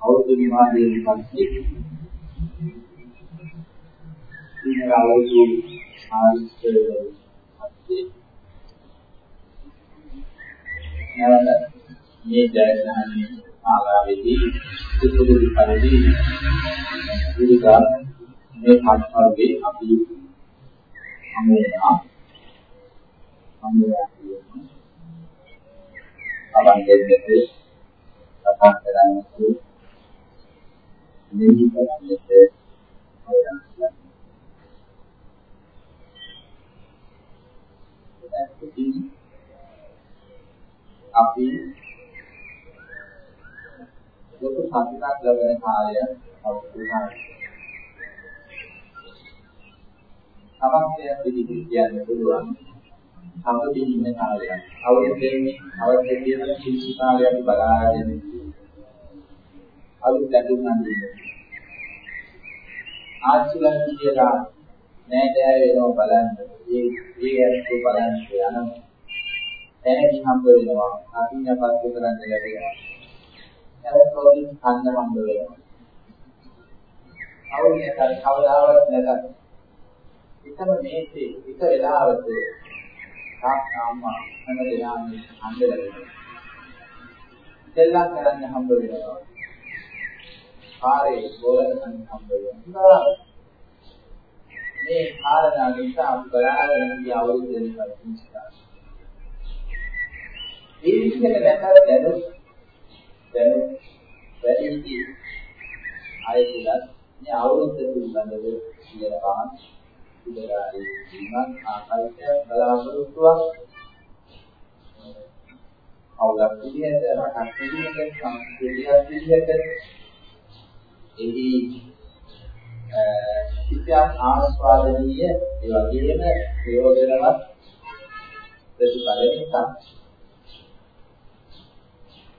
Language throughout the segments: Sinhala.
අවුරුදු විවාදයෙන් පස්සේ ඉන්න අවුරුදු ආයුෂ පස්සේ නැවත මේ ජයග්‍රහණය ආලාවේදී සුදුසු පරිදි විවිධ මේ පස්වර්ගේ අපි හමුවෙනවා හමුවෙනවා අවන් දෙන්නේ කතා කරන්නේ මෙහි කරන්නේ අපි ලොකු සතුටක් ලැබෙන කාලය අවුරුදුයි. සමස්තය පිළිදි කියන්න පුළුවන්. සම්පූර්ණ ඉන්න කාලය. අවුරුද්දේ අවුරුද්දේ කියන කිසි කාලයක් බලාගෙන අලුත් දැනුම් ගන්න. ආච්චිලා කියලා නෑ දැය වෙනවා බලන්න. ඒ ඒ ඇත්තෝ බලන්න යනවා. දැනගි හම්බ වෙනවා. අභිඥාපත් කරන්න ලැබෙනවා. එලෙසෝකින් කන්න හම්බ වෙනවා. අවුලේ කවදාවත් නැතත් එකම මේසේ එක වෙලාවක තාක්ෂාම්මා හැම දෙනාම හම්බෙලා දෙල්ලක් කරන්න හම්බ වෙනවා. කාර්යය බෝලන හම්බ වෙනවා. මේ කාරණා නිසා අපි බලාගෙන ගිය අවුරුදු දෙකක් තිස්සා. මේ විදිහට දැකලා දැනුත් දැනුත් වැඩි ආයෙත් මේ අවුරුද්ද පිළිබඳව කියනවා ඉඳලාදී ජීවන් ආකල්පය බලාපොරොත්තුවක් අවුලක් විදිහට රටක් විදිහට සංස්කෘතියක් විදිහට එහි ඉතිහාස ආස්වාදනීය ඒ වගේම ප්‍රයෝජනවත් ප්‍රතිඵල නිසා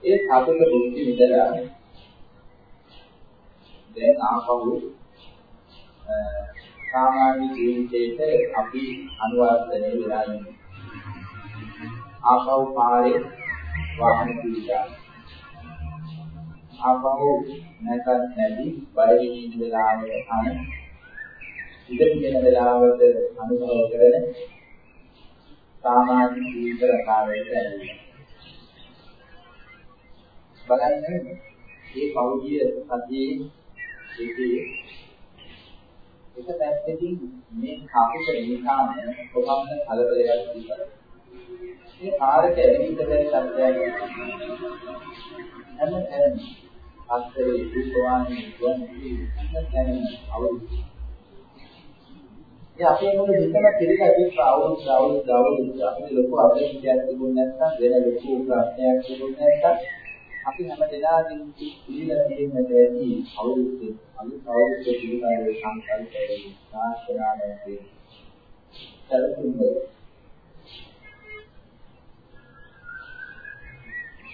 ඒ සතුට බුද්ධි විදලා දැන් ආපහු සාමාන්‍ය ජීවිතේට අපි අනුවර්තනය වෙලා ඉන්නේ. ආපහු පාරේ වාහන පිළිගා. ආපහු නැකත් නැති බය වෙන වෙලාවට අන ඉඳ කියන වෙලාවට අනුභව කරන සාමාන්‍ය ජීවිත රටාවට ඇවිල්ලා. බලන්න මේ පෞද්ගලික සතියේ ඒකේ එක පැත්තකින් මේ කාපිට නිකාම කොහොමද කලබලයක් තිබුණා. මේ කාර්යක ඇවිත් බැරි සත්‍යයක් හැම තැනම අත්තරේ විශ්වාසී වන්නේ හැම තැනම අවුරුදු. ඒ අපේ මොන හිතන පිළිගැදීම අවුරුදු අවුරුදු අවුරුදු අපේ ලොකු අපේක්ෂාවක් තිබුණ නැත්නම් වෙන ලොකු ප්‍රශ්නයක් තිබුණ නැත්නම් අපි හැම දෙනාගේම ඉහිලා තියෙන්නට ඇති අවුරුද්ද. අලුත් අවුරුද්ද පිළිබඳව සංකල්පය සාස්ත්‍රාණයේ සැලසුම්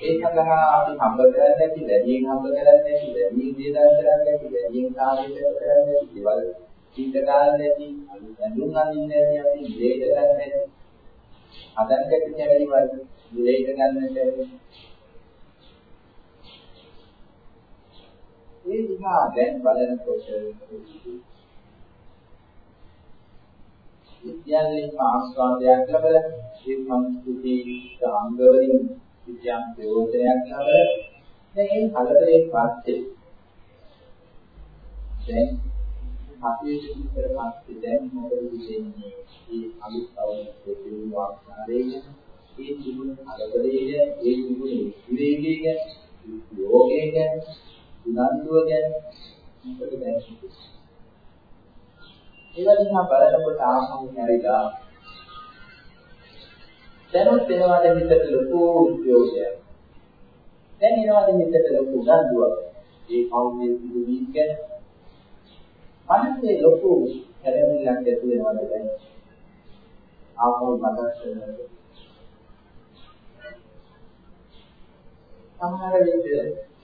ඒ සඳහා අපි හම්බ කරන්නේ නැති වැඩියෙන් හම්බ කරන්නේ නැති වැඩියෙන් දේදා කරන්නේ නැති වැඩියෙන් කාර්යය කරන්නේ නැති දේවල් චින්ත ගන්න නැති අඳුන් අඳින්නේ නැති අපි දෙයක ගන්න නැති හදන්න කැටි වැඩි වල දෙයක ගන්න නැති ඒ දිහා දැන් බලනකොට විද්‍යාලයෙන් ආස්වාදයක් ලැබලා ඒ සංස්කෘතික අංගවලින් විද්‍යාන් ප්‍රයෝජනයක් ලැබලා දැන් ඒ කලබලයෙන් පස්සේ දැන් අපේ ජීවිතේ පස්සේ දැන් මොකද වෙන්නේ? මේ අලුත් අවුරුද්දේ දිනු ආකාරයේ ඒ ජීවන කලබලයේ ඒ ජීවන විවේකයේ යෝගයේ උනන්දුව ගැන මොකද දැනෙන්නේ? ඒවා දිහා බලනකොට ආසම හැරිලා දැනුත් එනවාද හිතට ලොකු උද්‍යෝගයක්. දැන් එනවාද හිතට ලොකු උනන්දුවක්. ඒ කවුරුේ පිළිවි ගැන මනසේ ලොකු හැරෙන්නක් ඇති වෙනවද දැන්? ආපහු මතක් කරගන්න. සමහර විට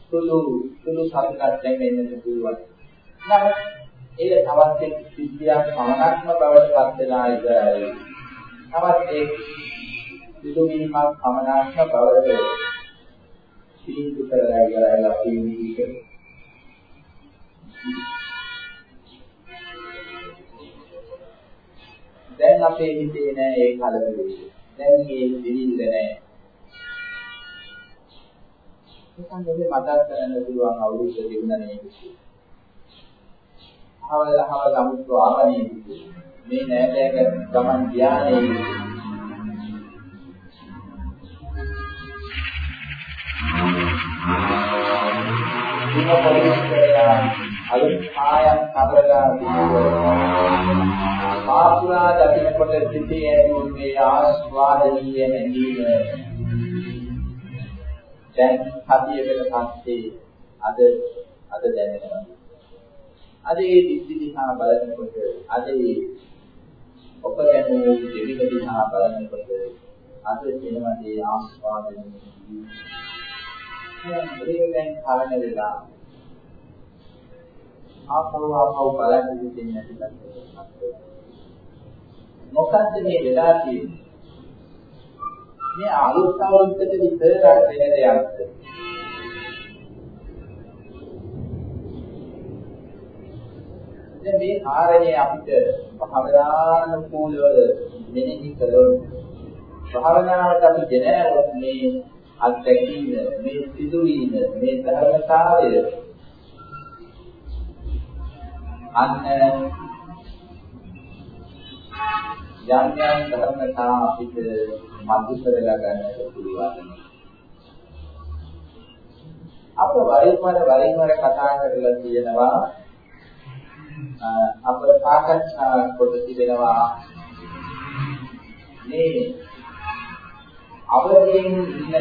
සුළු සුළු සතුටක් දැනෙන්න පුළුවන්. නමුත් ඒ තවත් එක් සිද්ධියක් පමණක්ම බවට පත් වෙනා ඉවරයි. තවත් එක් සිදුවීමක් පමණක්ම බවට පිළිතුරු කරලා ඉවරයි අපි මේක දැන් අපේ හිතේ නෑ ඒ කලබලෙ. දැන් මේ දෙවිල්ල නෑ. නිකන් දෙවි මතක් කරන්න පුළුවන් අවුරුද්ද දෙුණනේ. හවල හවල අමුතු ආමනේ. මේ නෑදෑක ගමන් ධානයේ දිනපරිස්සරයා අලුත් ආයම් කබරලා ආසුරා දකින්නකොට සිටේ ඇති මේ ආස්වාදනීය හැඟීම දැන් හදියකට පස්සේ අද අද දැනෙනවා. අද ඒ දිස්සි දිහා බලනකොට අද ඒ ඔපගැනීමේ දෙවිද දිහා බලනකොට අද වෙනවා මේ ආස්වාදනීය. හැඟීම දැන් කලන වෙලා ආපහු ආපහු බලන්න දෙන්නේ නැති මොකද්ද මේ වෙලා තියෙන්නේ? මේ අලුත් අවුරුද්දට විතරක් වෙන දෙයක්ද? දැන් මේ කාරණේ අපිට භාවනානුකූලව මෙනෙහි කළොත් භාවනාවට අපි දෙනවොත් මේ අත්දැකීම මේ සිදුවීම මේ ධර්මතාවය අන්න යම් යම් ධර්මතා අපිට මතු කරලා ගන්නට පුළුවන්. අප වරින් වර වරින් වර කතා කරලා තියෙනවා අප සාකච්ඡා කොට තිබෙනවා මේ අවදීන් ඉන්න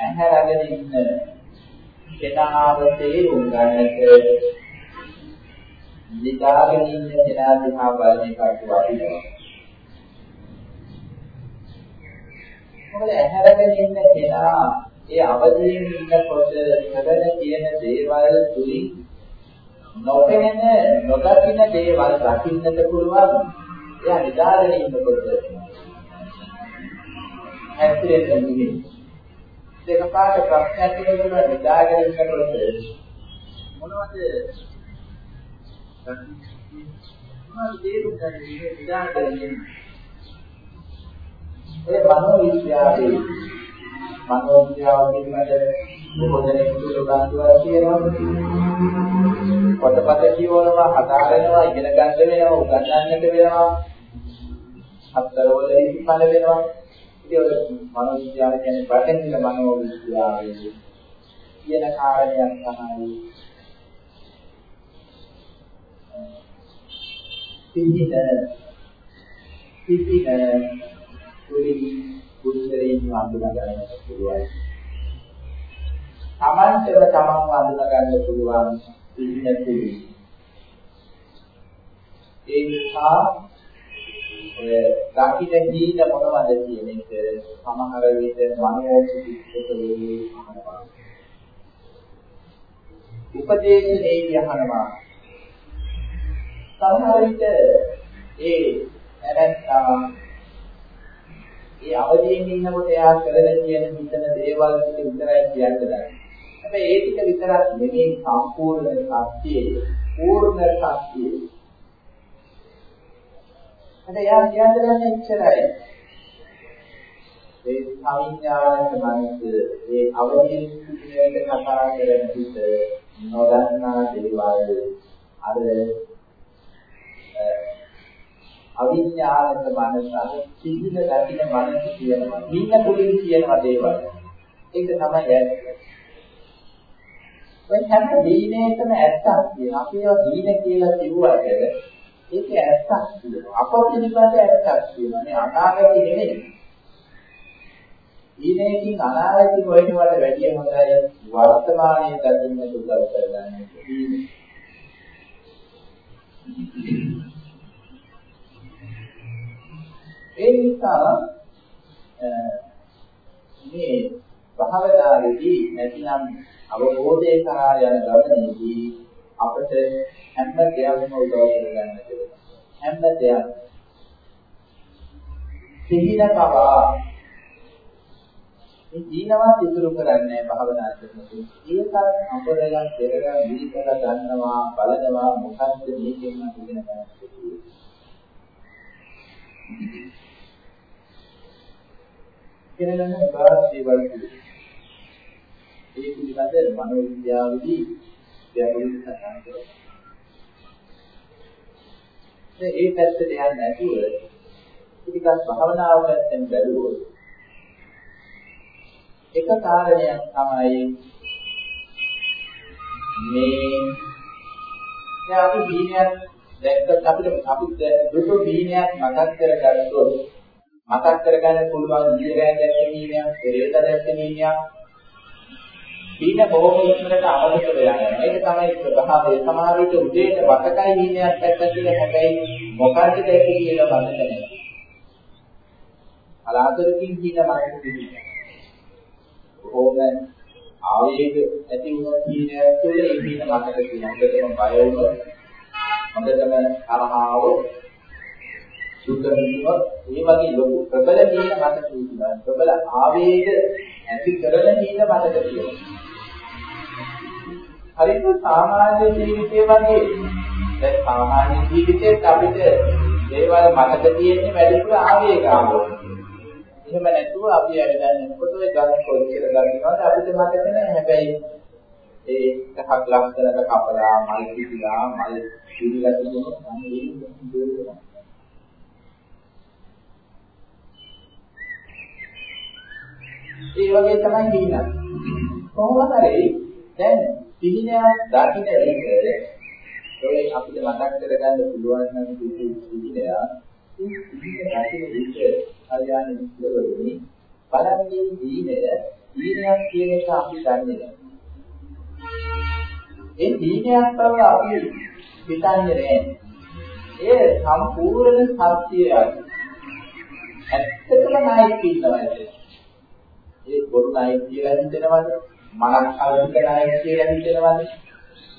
ඇහැ රැගෙන ඉන්න කෙනාව තේරුම් ගන්නට නිදාගෙන ඉන්න කෙනා දිහා බලන එකට වටිනවා. මොකද ඇහැරගෙන ඉන්න කෙනා ඒ අවදීන් ඉන්නකොට කරන කියන දේවල් තුලින් නොපෙනෙන නොදකින දේවල් දකින්නට පුළුවන්. එයා නිදාගෙන ඉන්නකොට හැසිරෙන්න නෙමෙයි. දෙක පාට ප්‍රශ්නයක් තියෙනවා නිදාගෙන ඉන්නකොට මොනවද මොනවද තේරුම් ගන්න නිදාගෙන ඉන්නේ ඒ මනෝ විද්‍යාවේ මනෝ විද්‍යාව පිළිබඳ පොතේ සුළුකාන්තුවක් කියනවා. පොතපත කියවනවා, හදාගන්නවා, ඉගෙන ගන්න වෙනවා, උගන්වන්නට වෙනවා. හතරවල ඉතිපල වෙනවා. ඉතින් ඔය මනෝ විද්‍යාව කියන්නේ බටහිර මනෝ විද්‍යාවේ කියන කාරණයක් තමයි පිහිට පිහිට තුලින් පුරුෂයන් වඳුනා ගන්නට පුළුවන්. තමන්ටම තමන් වඳුනා ගන්න පුළුවන් ඉන්න තුලින්. ඒ නිසා ඔය දකින්න ජීවිත මොනවද කියන එක සමහර විට මනෝචිත්තකලේ අහනවා. උපදේශනේ යහනවා. සමහර විට ඒ නැත්නම් ඒ අවදීන් ඉන්නකොට එයා කරලා කියන හිතන දේවල් ටික විතරයි කියන්න දන්නේ. හැබැයි ඒ ටික විතරක් නෙමෙයි සම්පූර්ණ සත්‍යය. පූර්ණ සත්‍යය. හැබැයි එයා කියන්නේ එච්චරයි. ඒ සවිඥානික මනස ඒ අවදීන් සිටින කතා කරන විට නොදන්නා දේවල් අර අවිඥානික මනස අර සිහින දකින මනස කියනවා. නින්න තුලින් කියනවා දේවල්. ඒක තමයි ඇත්ත. ඔය හැම දීනේකම ඇත්තක් කියනවා. අපි ඒවා දීන කියලා කිව්වට ඒක ඇත්තක් කියනවා. අප පිළිබඳ ඇත්තක් කියනවා. මේ අනාගතය නෙමෙයි. දීනේකින් අනාගතය හොයනවට වැඩිය හොඳයි වර්තමානයේ දකින්න උදව් කරගන්න. ඒ නිසා මේ භාවනාවේදී නැතිනම් අවබෝධය කරා යන ගමනේදී අපට හැම දෙයක්ම උදව් කරගන්න වෙනවා. හැම දෙයක් සිහින පවා මේ දීනවත් ඉතුරු කරන්නේ භාවනා කරනකොට. ඒකත් අපරලා පෙරලා දීකලා ගන්නවා බලනවා මොකක්ද මේකෙන් මම ඉගෙන ගන්න ඉගෙන ගන්න බාහිර දේවල් ඒ පිළිබඳ මනෝවිද්‍යාවේදී ගැඹුරින් සඳහන් කරනවා. ඒ පැත්තට යන්නේ නැතුව ටිකක් භාවනාව පැත්තෙන් බැලුවොත් එක කාරණයක් තමයි මේ දැන් අපි දීනයක් දැක්කත් අපිට අපි දුටු දීනයක් මතක් කරගත්තොත් මතක් කරගන්න පුළුවන් දීරයන් දැක්ක දීනයක්, පෙරේත දැක්ක දීනයක් දීන බොහොම ඉක්මනට අවබෝධ වෙනවා. ඒක තමයි ස්වභාවය. සමාජික උදේට වතකයි දීනයක් දැක්ක කියලා හැබැයි මොකද්ද දැක්කේ කියලා බලන්න නැහැ. අලාතරකින් කියන මනස දෙන්නේ. ඕම ආවේග ඇති වුණ කීනයක් තුළ ඒ කීන මතක තියෙනවා. හොඳටම බය වුණොත් හොඳටම තරහාව සුද්ධ වෙනවා. ඒ වගේ ලොකු ප්‍රබල කීන මතක තියෙනවා. ප්‍රබල ආවේග ඇති කරන කීන මතක තියෙනවා. හරිද සාමාන්‍ය ජීවිතයේ වගේ දැන් සාමාන්‍ය ජීවිතේත් අපිට දේවල් මතක තියෙන්නේ වැඩිපුර ආවේග ආවෝක. එහෙම නැතුව අපි ඇවිදන්නකොට ඔය ගන්න කොච්චර ගන්නවද අපිට මතක නැහැ. හැබැයි ඒ එකක් ලස්සනට කපලා මල් පිටිලා මල් පිළිලා තිබුණොත් අන්න ඒ වගේ තමයි දිනන. කොහොමද හරි දැන් සිහිනයක් දකින්න විට ඔය අපිට මතක් කරගන්න පුළුවන් නම් කිසි සිහිනයක් ඒ සිහින දකින්න විට කල්යාණ මිත්‍රවරුනි බලන්නේ දීනය දීනයක් කියන එක අපි දන්නේ නැහැ. ඒ දීනයක් බව අපි හිතන්නේ නැහැ. ඒ සම්පූර්ණ සත්‍යයයි. ඇත්තටම නායක ඉන්නවා. ඒ බොරු නායක කියලා හිතනවද? මනස් කල්පිත නායක කියලා හිතනවද?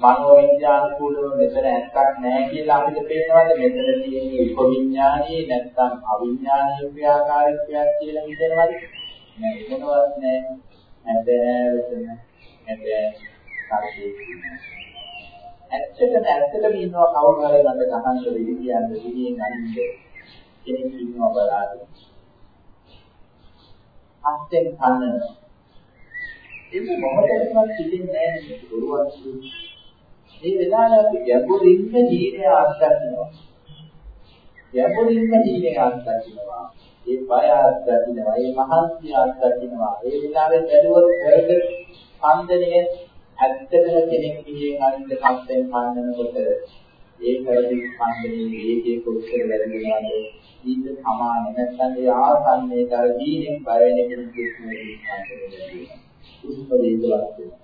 මනෝ විද්‍යානුකූලව මෙතන ඇත්තක් නැහැ කියලා අපිට පේනවාද මෙතන තියෙන්නේ උපවිඥානීය නැත්නම් අවිඥානීය ක්‍රියාකාරීත්වයක් කියලා හිතනවාද නෑ මොනවත් නෑ හැබැයි හැබැයි ඇත්තටම ඇත්තටම ඉන්නවා කවුරු හරි මට ගහන්න වෙවි කියන්නේ විදියෙන් අනින්ද කෙනෙක් ඉන්නවා බලාගෙන අත්යෙන් කන්නනවා ඒක මොහොතකවත් සිටින්නේ නැහැ බොරුවක් මේ වෙලාවේ අපි ගැඹුරින්ම ජීවිතය අත්දකින්නවා. ගැඹුරින්ම ජීවිතය අත්දකින්නවා. ඒ බය අත්දකින්නවා. ඒ මහන්සිය අත්දකින්නවා. ඒ වෙලාවේ බැලුවොත් කරක ස්පන්දනය ඇත්තටම කෙනෙක් විදියෙන් අනිත් කම්පෙන් පාන්නනකොට ඒ කරදි ස්පන්දනයේ වේගයේ කොච්චර වැඩිවෙනවද? ඊට සමාන නැත්නම් ඒ ආසන්නයේ කර දීනෙන් බය වෙන කෙනෙක් කියන්නේ ස්පන්දනය. උස්ප වේගවත් වෙනවා.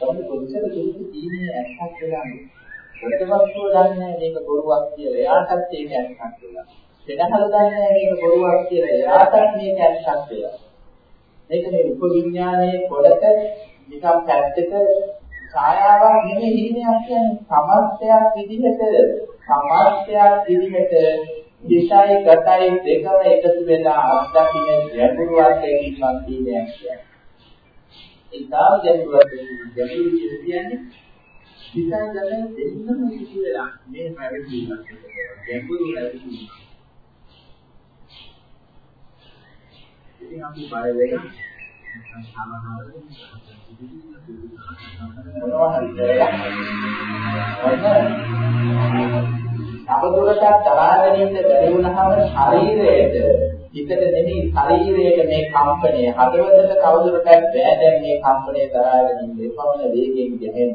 තමයි කොච්චර දුරට දීනේ ඇත්තක් වෙලාද. ප්‍රතිවස්තුව දන්නේ මේක බොරුවක් කියලා. එයාටත් ඒක ඇත්තක් වෙලා. දෙනහල දන්නේ මේක බොරුවක් කියලා. එයාටත් මේක ඇත්තක් වෙලා. මේක මේ උපවිඥානයේ පොළක නිකම් පැත්තක ඡායාවක් නෙමෙයි හිණයක් කියන්නේ සමස්තයක් විදිහට සමස්තයක් විදිහට දිශයි ගතයි දෙකම එකතු වෙලා අත්දකින්න ගැඹුරු අර්ථයකින් මම කියන්නේ. ඉතාල ගැඹුරට ගැඹුරු කියන්නේ හිතන් ගන්න දෙන්නම කියලා මේ පැවැදීමක් ගැඹුරු පැවැදීමක් ඉතින් අපි බය වෙන මොනවා හරි තවදුරටත් තරහගෙන ඉන්න බැරි වුණාම ශරීරයට හිතට නෙමෙයි ශරීරයට මේ කම්පණය හදවතට කවුරුරටත් බෑ දැන් මේ කම්පණය දරාගෙන ඉන්න එපමණ වේගයෙන් ගැහෙන්න.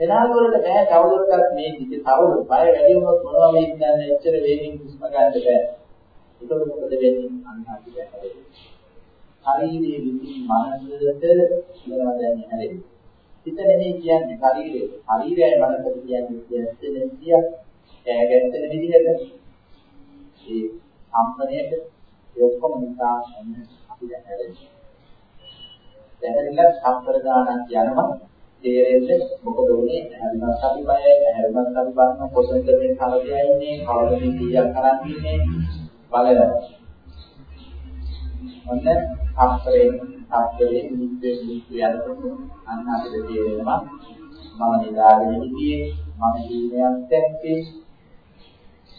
එනාවලට බෑ කවුරුරටත් මේ හිත තවලු බය වැඩි වුණොත් මොනවා වෙයිද දන්නේ එච්චර වේගෙන් හුස්ම ගන්න බෑ. ඒක මොකද වෙන්නේ අන්න අපි දැක්කේ. ශරීරයේ විසින් මනසට කියනවා දැන් හැදෙන්නේ. හිත නෙමෙයි කියන්නේ ශරීරය. ශරීරයයි මනසට කියන්නේ කියන්නේ සියක් ඈගැත්තෙන විදිහට. ඒ කම්පණයට ඒ ඔක්කොම නිසා අපි දැන් හැදෙන්නේ. දැනගන්න සම්ප්‍රදානක් යනවා තේරෙන්නේ මොකද උනේ හැමදාම අපි බයයි හැමදාම අපි බලන කොතනද මේ කලබලයි ඉන්නේ කවුරුද කීයක් කරන් ඉන්නේ බලනවා ඔන්න අප්‍රේ අප්‍රේ නිද්දේ නිද්දේ යනකොට අන්න අපිට තේරෙනවා මම නිදාගෙන හිටියේ මම ජීවයක් දැක්කේ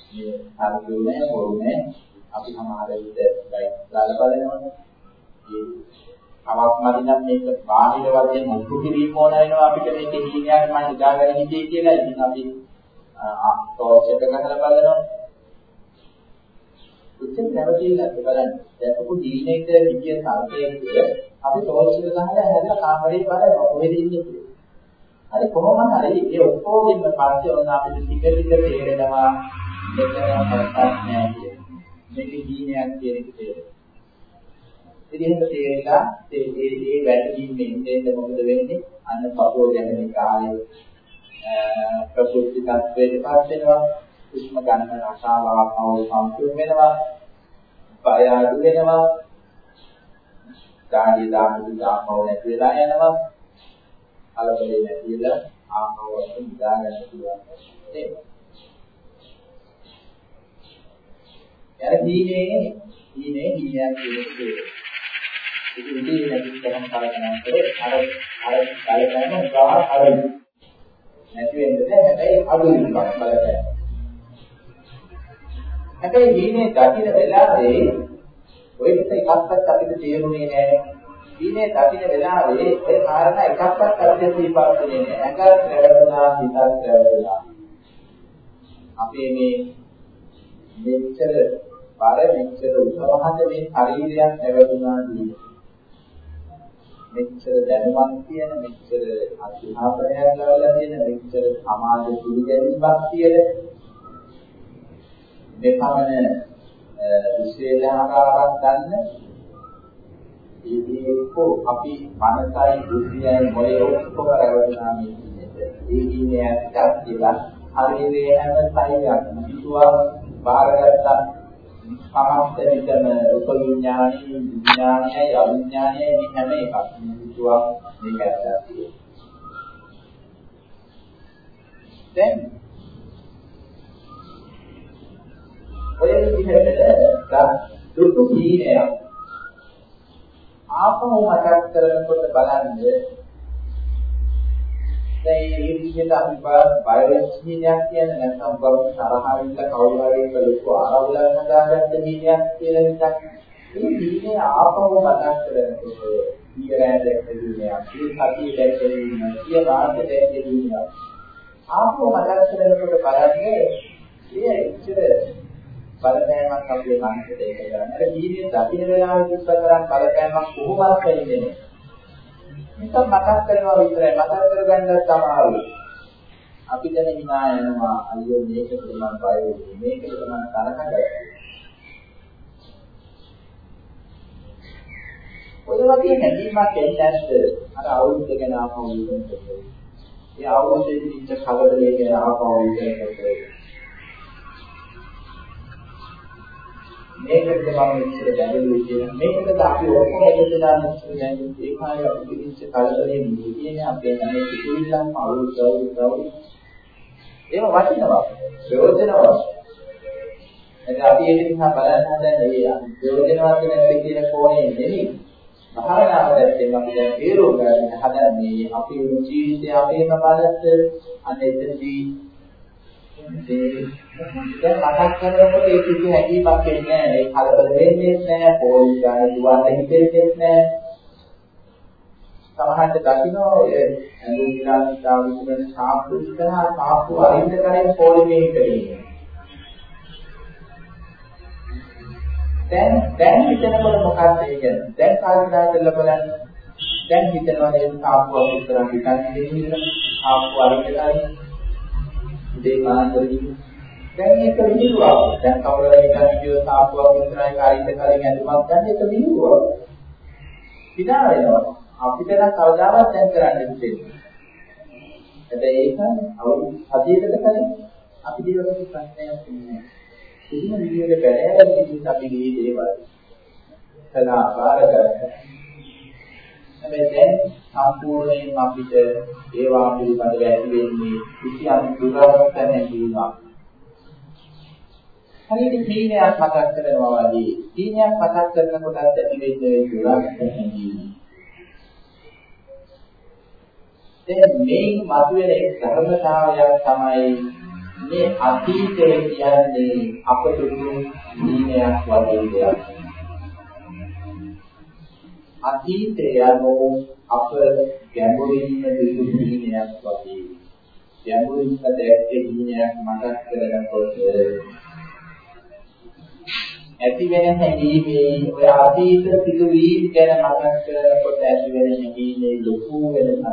මේ අරුදුනේ පොරුනේ අපි සමහර විට ගයි දාලා බලනවනේ අවක් මදි නම් මේක බාහිර වශයෙන් මුතු කිරීම ඕන වෙනවා අපිට මේක හීනයක් මම හිතාගෙන හිටියේ කියලා. ඉතින් අපි ටෝච් එක ගහලා බලනවා. උත්තර නැවතිලා බලන්න. දැකපු දීනෙක විද්‍ය සංකේතය අපි ටෝච් එක ගහලා හැදලා කාමරේ බලනවා කොහෙද ඉන්නේ කියලා. හරි කොහොම හරි ඒ ඔක්කොගෙම පස්සේ ඔන්න අපිට ටික ටික තේරෙනවා මෙතන හරකක් නෑ කියන්නේ. මේක දීනයක් කියන එක තේරෙනවා. ඉතින් තේරෙලා ඒ ඒ ඒ වැටීමෙන් ඉඳෙන්න මොකද වෙන්නේ? අන්න පපුව ගැන කායේ ප්‍රකෘති tattweට පත් වෙනවා. උෂ්ම ගණන රසාවක් අවුල් සම්පූර්ණ වෙනවා. බය අඩු වෙනවා. කාඩිය දාපු දාපව නැති වෙලා යනවා. කලබලේ නැති වෙලා ආපවට නිදා ගන්න පුළුවන්. ඒක. යර දීනේ දීනේ දීනයක් කියන්නේ ඉතින් ඉතින් නැති කරන කලකනකොට අර අර කලකන උගා අර නැති වෙන්නේ හැබැයි අඩු වෙනවා බලන්න. හැබැයි දීනේ දකින්න වෙලාවේ ඔය විදිහට එකක්වත් අපිට තේරුනේ නැහැ. දීනේ දකින්න වෙලාවේ ඒ කාරණා එකක්වත් අපිට දීපාත් වෙන්නේ නැහැ. ඇඟත් රැවටුණා, හිතත් රැවටුණා. අපේ මේ මෙච්චර බර මෙච්චර උසමහත මේ ශරීරයක් රැවටුණා කියන්නේ මෙච්චර දැනුමක් තියෙන මෙච්චර අධ්‍යාපනයක් ලැබලා තියෙන මෙච්චර සමාජ පිළිගැනීමක් තියෙන මෙපමණ විශ්ලේෂණාකාරයක් ගන්න. ඒකෝ අපි මනසයි බුද්ධියයි මොලේ ඔක්කොම රැවටුණා මේ ඒ කියන්නේ ඇත්තක් කියලා ශරීරයේ හැම සෛලයක්ම පිටුවක් බාරගත්තා. සමස්ත විතම උපවිඥානීය විඥානයයි අවිඥානයයි මේ හැම එකක්ම හිතුවා මේක ඇත්තක් දැන් ඔය විදිහට දුටු කීනයක් ආපහු මතක් කරනකොට බලන්නේ දැන් මේ විදිහට අපි බයොලොජියක් කියන්නේ නැත්නම් බව තරහින්ද කවුරු හරි ලොකු ආරවුලක් හදාගත්ත දීනයක් කියලා හිතක්. මේ දීනේ ආපහු මතක් කරනකොට ඊරෑ දැක්ක දීනයක්, මේ සතිය දැක්ක දීනයක්, සිය වාක්‍ය දැක්ක දීනයක්. ආපහු මතක් කරනකොට බලන්නේ ඒ ඉච්ඡර බලපෑමක් අපේ මනසට ඒක කරන්නේ. අර දීනේ දකින්න වෙලාවෙ දුක්ඛ කරන් බලපෑමක් කොහොමවත් වෙන්නේ නැහැ. නිකන් මතක් කරනවා විතරයි මතක් කරගන්නත් අමාරුයි. අපි දැන hina යනවා අයියෝ මේක පිළිබඳ බය වෙන්නේ මේක පිළිබඳ තරහයි. ඔය වගේ නැගීමක් එන්නේ නැද්ද? අර අවුරුද්ද ගැන ආපහු ඉන්නකොට. ඒ අවුරුද්දේ ඉච්ච කවදලේ ගැන ආපහු ඉන්නකොට. මේකද මම ඉස්සර ගැඹුරුයි කියන මේකද අපි ඔක්කොම එකතු දාන ඉස්සර ගැඹුරු ඒ කාලේ අපි පිළිච්ච කලබලේ නෙමෙයි කියන්නේ අපේ නැමේ පිටිවිල්ලම් අවුල් සවුල් සවුල් ඒව වටිනවා. ප්‍රයෝජනවත්. එතන අපි ඒක දිහා බලන්න හදන්නේ ඒ ප්‍රයෝජනවත් නැති කියන කෝණේ නෙමෙයි. භාවනාව දැක්කම අපි දැන් තේරුම් ගන්න හදන්නේ අපේ ජීවිතය අපේම බලද්ද අනෙතදී දැන් මතක් කරනකොට ඒ කිසි හැකියාවක් එන්නේ නැහැ. ඒ කලබල වෙන්නේ නැහැ. පොලිස් ගාන දුවන්න හිතෙන්නේ නැහැ. සමහරට දකින්න ඔය ඇඟුම් විලාසිතාව විසින සාප්පු ඉස්සරහා සාප්පු අරින්න කලින් පොලිමේ හිටියේ. දැන් දැන් හිතනකොට මොකක්ද ඒ කියන්නේ? දැන් කල්පනා කරලා බලන්න. දැන් හිතනවා නේද සාප්පුව ඉස්සරහා හිතන්නේ දෙන්නේ සාප්පු අරින්න කලින් උදේ පාන්දරදී දැන් මේක විහිළුවක්. දැන් කවුරු හරි නිකන් කියෝ සාප්පුවක් විතරයි කායින්ද කලින් ඇඳුමක් ගන්න එක විහිළුවක්. විනා වෙනවා. අපිට නම් කවදාවත් දැන් කරන්න දෙන්නේ. හැබැයි ඒක අවුරුදු 7කට කලින් අපි දිවක ප්‍රශ්නයක් තිබුණේ. කිසිම විදිහකට බැලෑර කිසිත් අපි ගියේ දේවල්. සදා ආකාර කරන්නේ. හැබැයි දැන් සම්පූර්ණයෙන් අපිට ඒවා පිළිබඳව ඇති වෙන්නේ කිසියම් දුරස්ත නැතිවීමක්. හරියට හීනයක් මතක් කරනවා වගේ හීනයක් මතක් කරනකොට ඇති වෙන්නේ දුරක් හැඟීම. දැන් මේ මතුවෙන එක් ධර්මතාවයක් තමයි මේ අතීතය කියන්නේ අපට හීනයක් වගේ දෙයක්. අතීතය යනෝ අප ගැඹුරින්ම දුරු හීනයක් වගේ. ගැඹුරින්ම දැක්ක හීනයක් මතක් කරනකොට ඇති වෙන හැඟීමේ ඔය අතීත සිදුවීම් ගැන මතක් කරනකොට ඇති වෙන හැඟීමේ ලොකු වෙනසක්.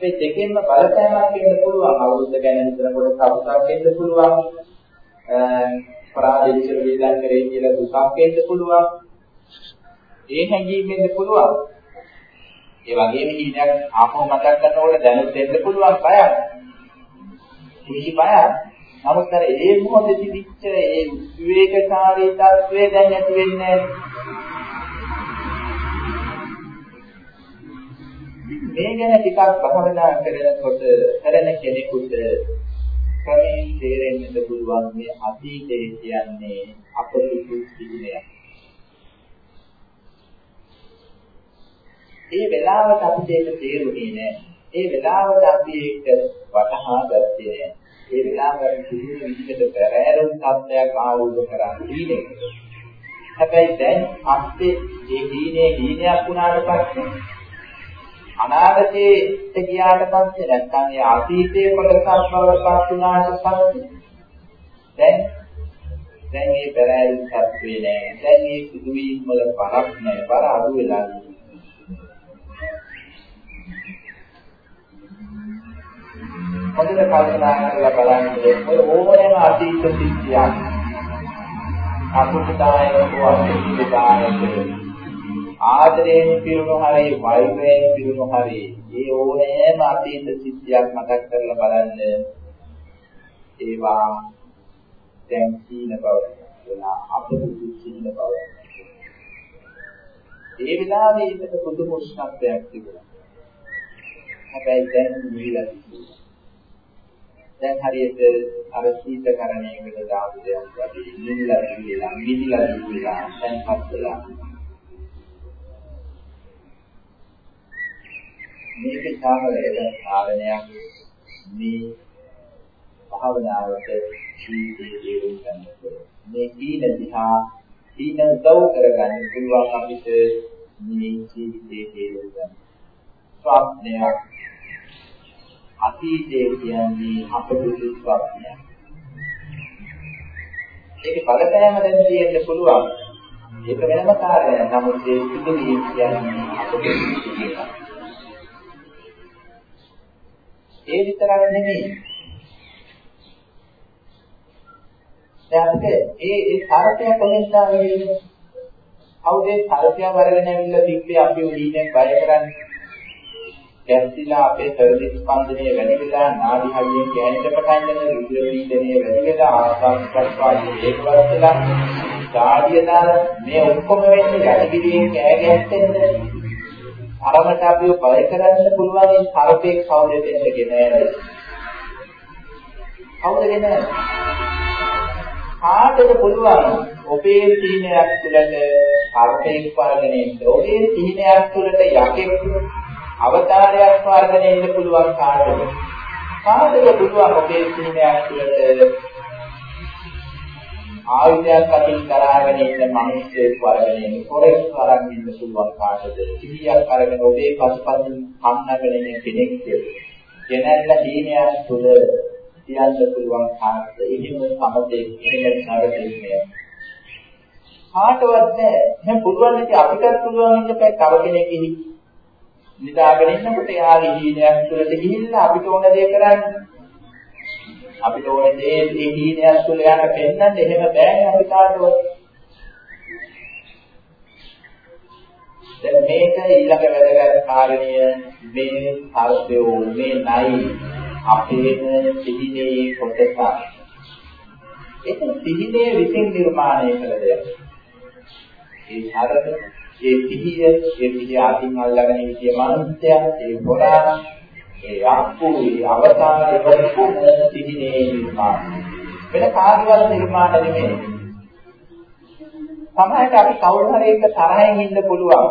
මේ දෙකෙන්ම බලපෑමක් එන්න පුළුවන්. අවුරුද්ද ගැන හිතනකොට කවුසක් එන්න පුළුවන්. පරාදේශ වේදන් කරේ කියලා දුකක් එන්න පුළුවන්. ඒ හැඟීම් එන්න පුළුවන්. ඒ වගේම හිණයක් ආපහු මතක් කරනකොට දැනුත් දෙන්න පුළුවන් බයක්. කිසි බයක් නමුත් අර ඒ මොහොතේ තිබිච්ච ඒ විවේකකාරී තත්වය දැන් නැති වෙන්නේ මේ ගැන ටිකක් භවනා කරනකොට කරන කෙනෙකුට ක්‍රමයෙන් තේරෙන්නට පුළුවන් මේ අතීතය කියන්නේ අපලුතු සිදුනයක්. ඒ වෙලාවට අපිට ඒක තේරුනේ නැහැ. ඒ වෙලාවට අපි ඒක වටහා ගත්තේ නැහැ. ඒ වෙලාවට කිසිම විදිහකට බැරෑරුම් තත්ත්වයක් ආවුද කරන්නේ නෑ. හැබැයි දැන් අස්සේ මේ දීනේ දීනයක් වුණාට පස්සේ අනාගතයේ ගියාට පස්සේ නැත්නම් ඒ අතීතයේ කොටසක් බවට පත් වුණාට පස්සේ දැන් දැන් මේ බැරෑරුම් තත්ත්වේ නෑ. දැන් මේ සිදුවීම් වල බරක් නෑ. බර අඩු වෙලා හොඳට කල්පනා කරලා බලන්න ඔය ඕනෑම අතීත සිද්ධියක්. අසුභදායක හෝ අසුභදායක ආදරයෙන් පිරුණු හරි වෛරයෙන් පිරුණු හරි ඒ ඕනෑම අතීත සිද්ධියක් මතක් කරලා බලන්න ඒවා දැන් සීන බව වෙනා අපිට සීන බව. ඒ විලාමයේ ඉතක පුදුම උෂ්ණත්වයක් තිබුණා. හැබැයි දැන් නිවිලා තිබුණා දැන් හරියට අර සීතකරණයකට දාපු දෙයක් වගේ නිවිලා නිවිලා නිවිලා නිවිලා දැන්පත් වෙලා මේක සාමලේද කාරණයක් මේ භාවනාවට ජීවිතේ ජීවුම් ගන්නකොට. මේ දීන දිහා දීන උදව් කරගන්න පුළුවන් අපිට මේ ජීවිතේ ජීවුම් ගන්න. ස්වପ୍නයක් අතීතයේ කියන්නේ අපදුසු ස්වප්නයක්. ඒක බලපෑම දැන් තියෙන්න පුළුවන්. ඒක වෙනම කාරණයක්. නමුත් ඒ සිදුවීම් කියන්නේ අපදුසු එකක්. ඒ විතරක් නෙමෙයි. දැන් අපිට ඒ ඒ සාරතය කොහෙන්ද ආවේ? කවුද ඒ සාරතය වරගෙන ඇවිල්ලා තිබ්බේ අපි උදීනෙන් බය කරන්නේ? ගැස්සිලා අපේ හෘද ස්පන්දනය වැඩි වෙලා නාඩි හයියෙන් ගෑනෙට පටන් ගන්න රුධිර පීඩනය වැඩි වෙලා ආස්වාද ප්‍රස්වාදයේ ඒකවත් වෙලා ඩාඩිය දාලා මේ ඔක්කොම වෙන්නේ යටිගිරියෙන් කෑ ගැස්සෙන්න අරමට අපිව බය කරන්න පුළුවන් ඒ තරපේ කවුද දෙන්නගෙන කවුද ගෙන කාටද පුළුවන් ඔබේ තීනයක් තුළට තරපේ පාගෙන ඉන්න ඔබේ තීනයක් තුළට යකෙක් අවතාරයක් වර්ධනය ඉන්න පුළුවන් කාටද? කාටද පුළුවන් ඔබේ සීනයක් තුළට ආයුධයක් අතින් කරාගෙන ඉන්න මිනිස්සෙක් වර්ධනය ඉන්න පොරෙක් වරන් ඉන්න පුළුවන් කාටද? කිහියක් අරගෙන ඔබේ පසුපසින් හන්නගෙන ඉන්න කෙනෙක්ද? ගෙනල්ලා සීනයක් තුළ තියන්න පුළුවන් කාටද? එහෙම සමතේ එහෙම නරකෙන්නේ කාටවත් නෑ. එහෙනම් පුළුවන් ඉතින් අපිටත් පුළුවන් ඉන්න තව කෙනෙක් ඉහි නිදාගෙන ඉන්නකොට එයාගේ හීනයක් තුළට ගිහිල්ලා අපිට ඕන දේ කරන්න. අපිට ඕන දේ ඒ හීනයක් තුළ යාට පෙන්වන්න එහෙම බෑනේ අපි කාටවත්. දැන් මේක ඊළඟ වැදගත් කාරණය මේ අර්ථයෝ මේ නයි අපේම සිහිනේ කොටස. ඒක සිහිනේ විසින් නිර්මාණය කළ දෙයක්. ඒ හරද ඒ සිහිය, ඒ සිහිය අතින් අල්ලගෙන හිටිය මනුස්සයා, ඒ හොරා, ඒ අක්කු, ඒ අවතාරය වගේ සිහිනේ නිර්මාණය. වෙන කාගේවත් නිර්මාණ නෙමෙයි. සමහරවිට අපි කවුරු හරි එක තරහෙන් ඉන්න පුළුවන්.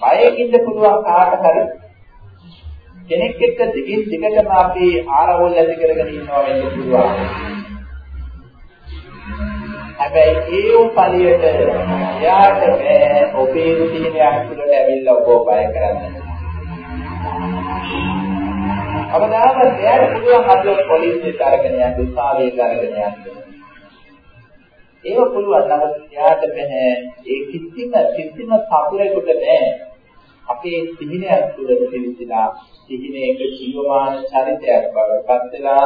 බයෙන් ඉන්න පුළුවන් කාට හරි. කෙනෙක් එක්ක දිගින් දිගටම අපි ආරවුල් ඇති කරගෙන ඉන්නවා වෙන්න පුළුවන්. හැබැයි ඒ උපලියට එයාට බෑ ඔබේ රුධිරයක් තුළට ඇවිල්ලා ඔබ බය කරන්න. අවදාවත් එයාට පුළුවන් අද පොලිසියට අරගෙන යන්න උසාවියට අරගෙන යන්න. ඒක පුළුවන් නමුත් එයාට බෑ ඒ කිසිම කිසිම සතුරෙකුට බෑ අපේ සිහිනයක් තුළ පිළිසිලා සිහිනයක ජීවමාන චරිතයක් බවට පත් වෙලා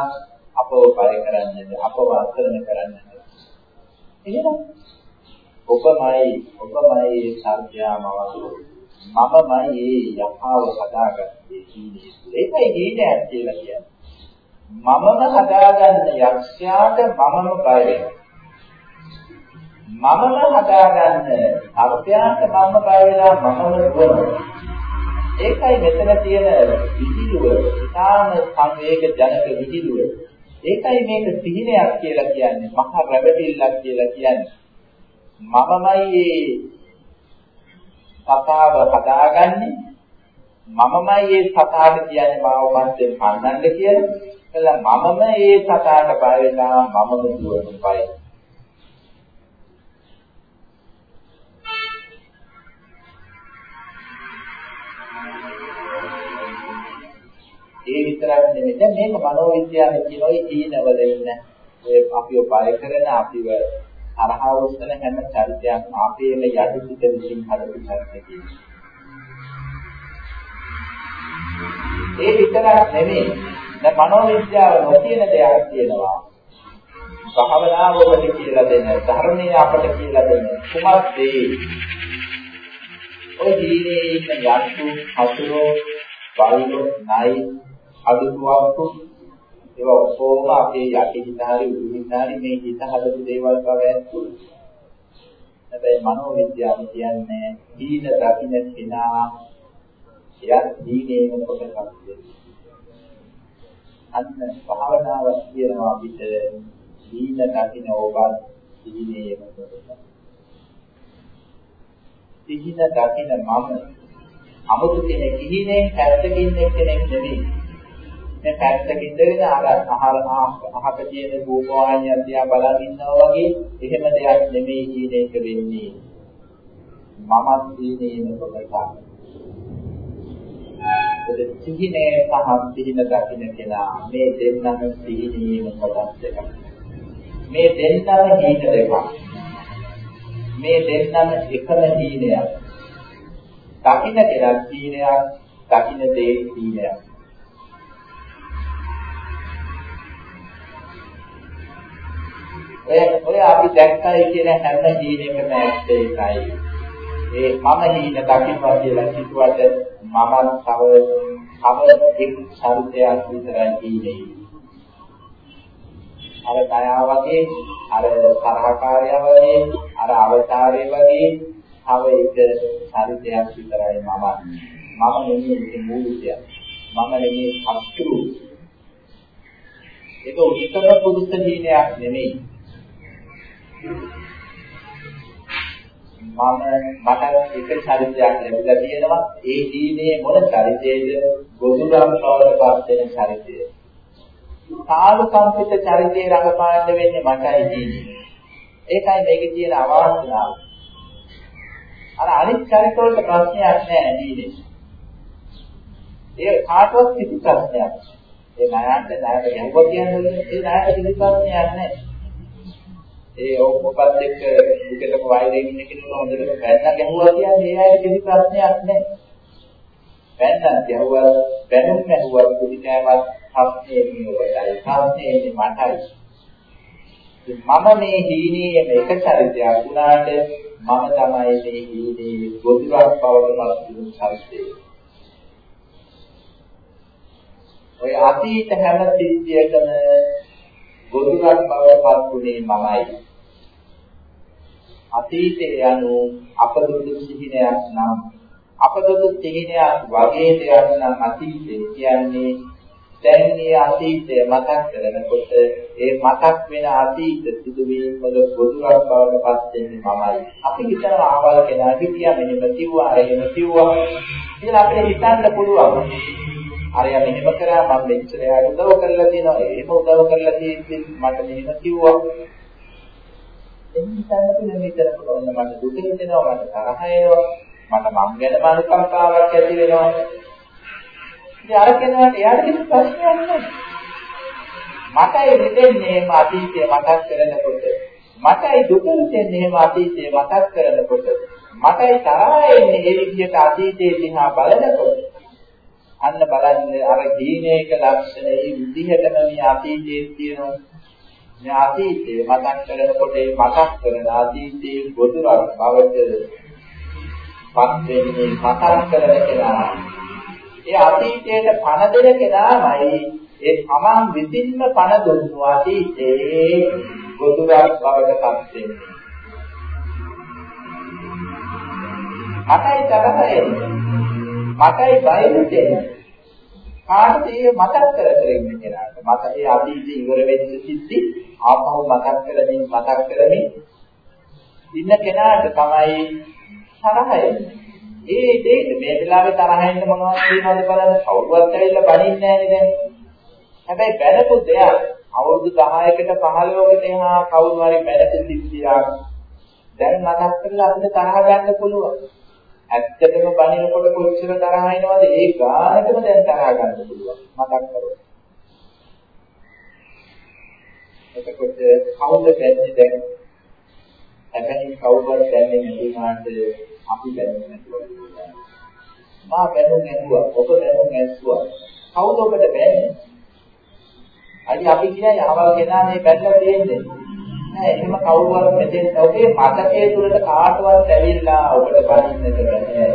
අපව පරි කරන්නද අපව අත්තරන කරන්නද එහෙනම් ඔබමයි ඔබමයි සත්‍යාමව මමමයි ඒ යහව හදාගත්තේ හීනේ. ඒකයි හීනයක් කියලා කියන්නේ. මමම හදාගන්න යක්ෂයාට මමම බය වෙනවා. මමම හදාගන්න අර්ථයාට මම බය වෙලා මමම දුවනවා. ඒකයි මෙතන තියෙන විහිළුව, ඉතාම සංවේග ජනක විහිළුව. ඒකයි මේක සිහිනයක් කියලා කියන්නේ, මහ රැවටිල්ලක් කියලා කියන්නේ. මමමයි සතාව හදාගන්නේ මමමයි මේ සතාට කියන්නේ මාව මැද්දෙන් පන්නන්න කියලා. එතන මමම මේ සතාට බය වෙලා මමම දුවන බය. ඒ විතරක් නෙමෙයි. දැන් මේක මනෝවිද්‍යාවේ කියන ඔය ඊනවල ඉන්න ඔය අපිව බය කරන අපිව තරහ උස්සන හැම චරිතයක්ම අපේම යටිසිත විසින් හදපු චරිතයක්. ඒ විතරක් නෙමෙයි. දැන් මනෝවිද්‍යාව නොකියන දෙයක් තියෙනවා. භාවනාව ඔබට කියලා දෙන ධර්මය අපට කියලා දෙන කුමක්ද ඔය දීනේ ඉන්න යන්තු හසුරෝ බලෝ නයි අදුතුවක්කු ඒවා ඔක්කොම අපේ යටිහිතාරි උඩිහිතාරි මේ හිත හදපු දේවල් බව ඇතුළු. හැබැයි මනෝවිද්‍යාව කියන්නේ දීන දකින්න කෙනා එයත් දීනේම කොටසක් අන්න භාවනාවක් කියනවා අපිට දීන දකින්න ඕබත් දීනේම කොටසක්. දීන දකින්න මම අමුතු කෙනෙක් ඉහිනේ පැත්තකින් කෙනෙක් නෙවෙයි මේ පැත්තක ඉඳගෙන අර අහල අහක තියෙන රූපවාහිනිය දිහා බලන් ඉන්නවා වගේ එහෙම දෙයක් නෙමෙයි කියන එක වෙන්නේ. මමත් දීනේම කොටසක්. ඒ සිහිනේ සහ සිහින දකින්න කෙනා මේ දෙන්නම සිහිනේම කොටස් දෙකක්. මේ දෙන්නම හීන දෙකක්. මේ දෙන්නම එකම හීනයක්. දකින්න කෙනා හීනයක්, දකින්න දේ හීනයක්. ඔය ඔය අපි දැක්කයි කියන හැම හීනෙකම ඇත්ත ඒකයි. ඒ මම හීන දකින්නවා කියලා හිතුවට මම තව තව එක් ශරීරයක් විතරයි හීනේ. අර කයා වගේ, අර තරහකාරය වගේ, අර අවතාරය වගේ තව එක ශරීරයක් විතරයි මම. මම නෙමෙයි මූලිකය. මම නෙමෙයි අත්තු. ඒක උත්තර පුරුෂ හීනයක් නෙමෙයි. මම මට එක චරිතයක් ලැබිලා තියෙනවා. ඒ දීනේ මොන චරිතයේද? ගොදුරම් බවට පත් වෙන චරිතය. සාධු කම්පිත චරිතේ රඟපාන්න වෙන්නේ මටයි දීනේ ඒකයි මේකේ තියෙන අවාසනාව අර අනිත් චරිත වලට ප්‍රශ්නයක් නැහැ දීනේ ඒ කාටවත් කිසි ප්‍රශ්නයක් ඒ ණයන්ට ණයට ගැහුවා කියන්නේ ඒ ණයට කිසි ප්‍රශ්නයක් නැහැ. ඒ ඔක්කොපත් එක්ක විකටම වෛරයෙන් ඉන්න කෙනෙකුට හොඳට පැන්න ගැහුවා කියන්නේ ඒ අයට කිසි ප්‍රශ්නයක් නැහැ. පැන්නක් ගැහුවා බැනුම් ඇහුවා කුඩිකෑමක් හස්නේ නියෝගයයි. හස්නේ මටයි. මම මේ හීනේ එක චරිතයක් වුණාට මම තමයි මේ හීනේ ගොදුරක් බවට පත් වූ චරිතය. ඔය අතීත හැම සිද්ධියකම ගොදුරක් බවට පත් වුණේ මමයි. අතීතය යනු අපදුදු සිහිනයක් නම් අපදුදු සිහිනයක් වගේ දෙයක් නම් අතීතය කියන්නේ දැන් මේ අතීතය මතක් කරනකොට ඒ මතක් වෙන අතීත සිදුවීම් වල පොදුරක් බවට පත් වෙන්නේ මමයි. අපි හිතන ආවල් කෙනා හිටියා මෙහෙම කිව්වා එහෙම කිව්වා කියලා අපිට හිතන්න පුළුවන්. අරයා මෙහෙම කරා මම මෙච්චර යාට උදව් කරලා තියෙනවා එහෙම උදව් කරලා තියෙද්දි මට මෙහෙම කිව්වා. එන්න හිතන්න පුළුවන් මෙතන පුළුවන් මට දුක හිතෙනවා මට තරහ එනවා මට මං ගැන මානසිකාවක් ඇති වෙනවා. ඉතින් අර කෙනාට එයාට කිසි ප්‍රශ්නයක් නැහැ. මටයි හිතෙන්නේ මේ අතීතය මතක් කරනකොට මටයි දුක හිතෙන්නේ මේ අතීතය මතක් කරනකොට මටයි තරහ එන්නේ ඒ විදිහට අතීතයේ දිහා බලනකොට අන්න බලන්න අර දීනේක ලක්ෂණ ඒ විදිහටම මේ අතීතයේ තියෙනවා මේ අතීතය මතක් කරනකොට ඒ මතක් කරන අතීතයේ ගොදුරක් බවට පත් වෙන්නේ මතක් කරන කෙනා ඒ අතීතයට පණ දෙන කෙනාමයි ඒ තමන් විසින්ම පණ දුන්නු අතීතයේ ගොදුරක් බවට පත් වෙන්නේ. මටයි තරහ එන්නේ. මටයි බය හිතෙන්නේ. කාටද මේ මතක් කර කර ඉන්න කෙනාට මට ඒ අතීතේ ඉවර වෙච්ච සිද්ධි ආපහු මතක් කරමින් මතක් කරමින් ඉන්න කෙනාට තමයි තරහ එන්නේ. ඒ දෙයට මේ වෙලාවේ තරහින් මොනවද කියනවද බලන්න කවුරුවත් ඇවිල්ලා බනින්නේ නැහැ නේද? හැබැයි බැලපු දෙයක් අවුරුදු 10කට 15කට එහා කවුරු හරි බැලපු සිද්ධියක් දැන් මතක් කරලා අපිට තරහ ගන්න පුළුවන්. ඇත්තටම බනිනකොට කොච්චර තරහ එනවද ඒ ගානටම දැන් තරහ ගන්න පුළුවන්. මතක් කරගන්න. එතකොට කවුද දැන්නේ දැන්? හැබැයි කවුරුත් දැන්නේ නැති මාත් අපි බැලුම් නැතුව. මා බැලුම් නැතුව ඔබ බැලුම් නැතුව කවුද ඔබට බැන්නේ? අයි අපි කියන්නේ අවල් කෙනා මේ බැලලා තියෙන්නේ. නෑ එහෙම කවුරුවත් මෙතෙන් ඔබේ මතකයේ තුලට කාටවත් ඇවිල්ලා ඔබට බලින්නට බෑ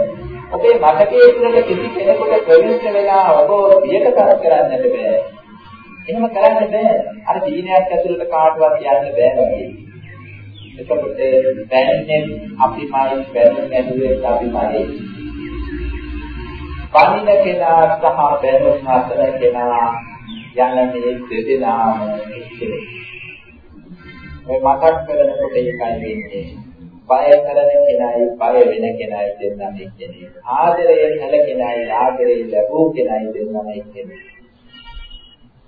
ඔබේ මතකයේ තුලට කිසි කෙනෙකුට ප්‍රවිෂ්ඨ වෙලා ඔබ පියකටපත් කරන්නට බෑ. එහෙම කරන්න බෑ. අර දීනයක් ඇතුළට කාටවත් යන්න බෑ වගේ. එතකොට බැන්නේ අපිමයි බැනුම් ඇදුවේ අපිමයි. පණින කෙනා සහ බැනුම් අතර කෙනා යන මේ දෙදෙනාම එක්කේ. මේ මතක් කරනකොට ඒකයි වෙන්නේ. බය කරන කෙනයි බය වෙන කෙනයි දෙන්නම එක්කේ. ආදරයෙන් හැල කෙනයි ආදරයෙන් ලැබූ කෙනයි දෙන්නම එක්කේ.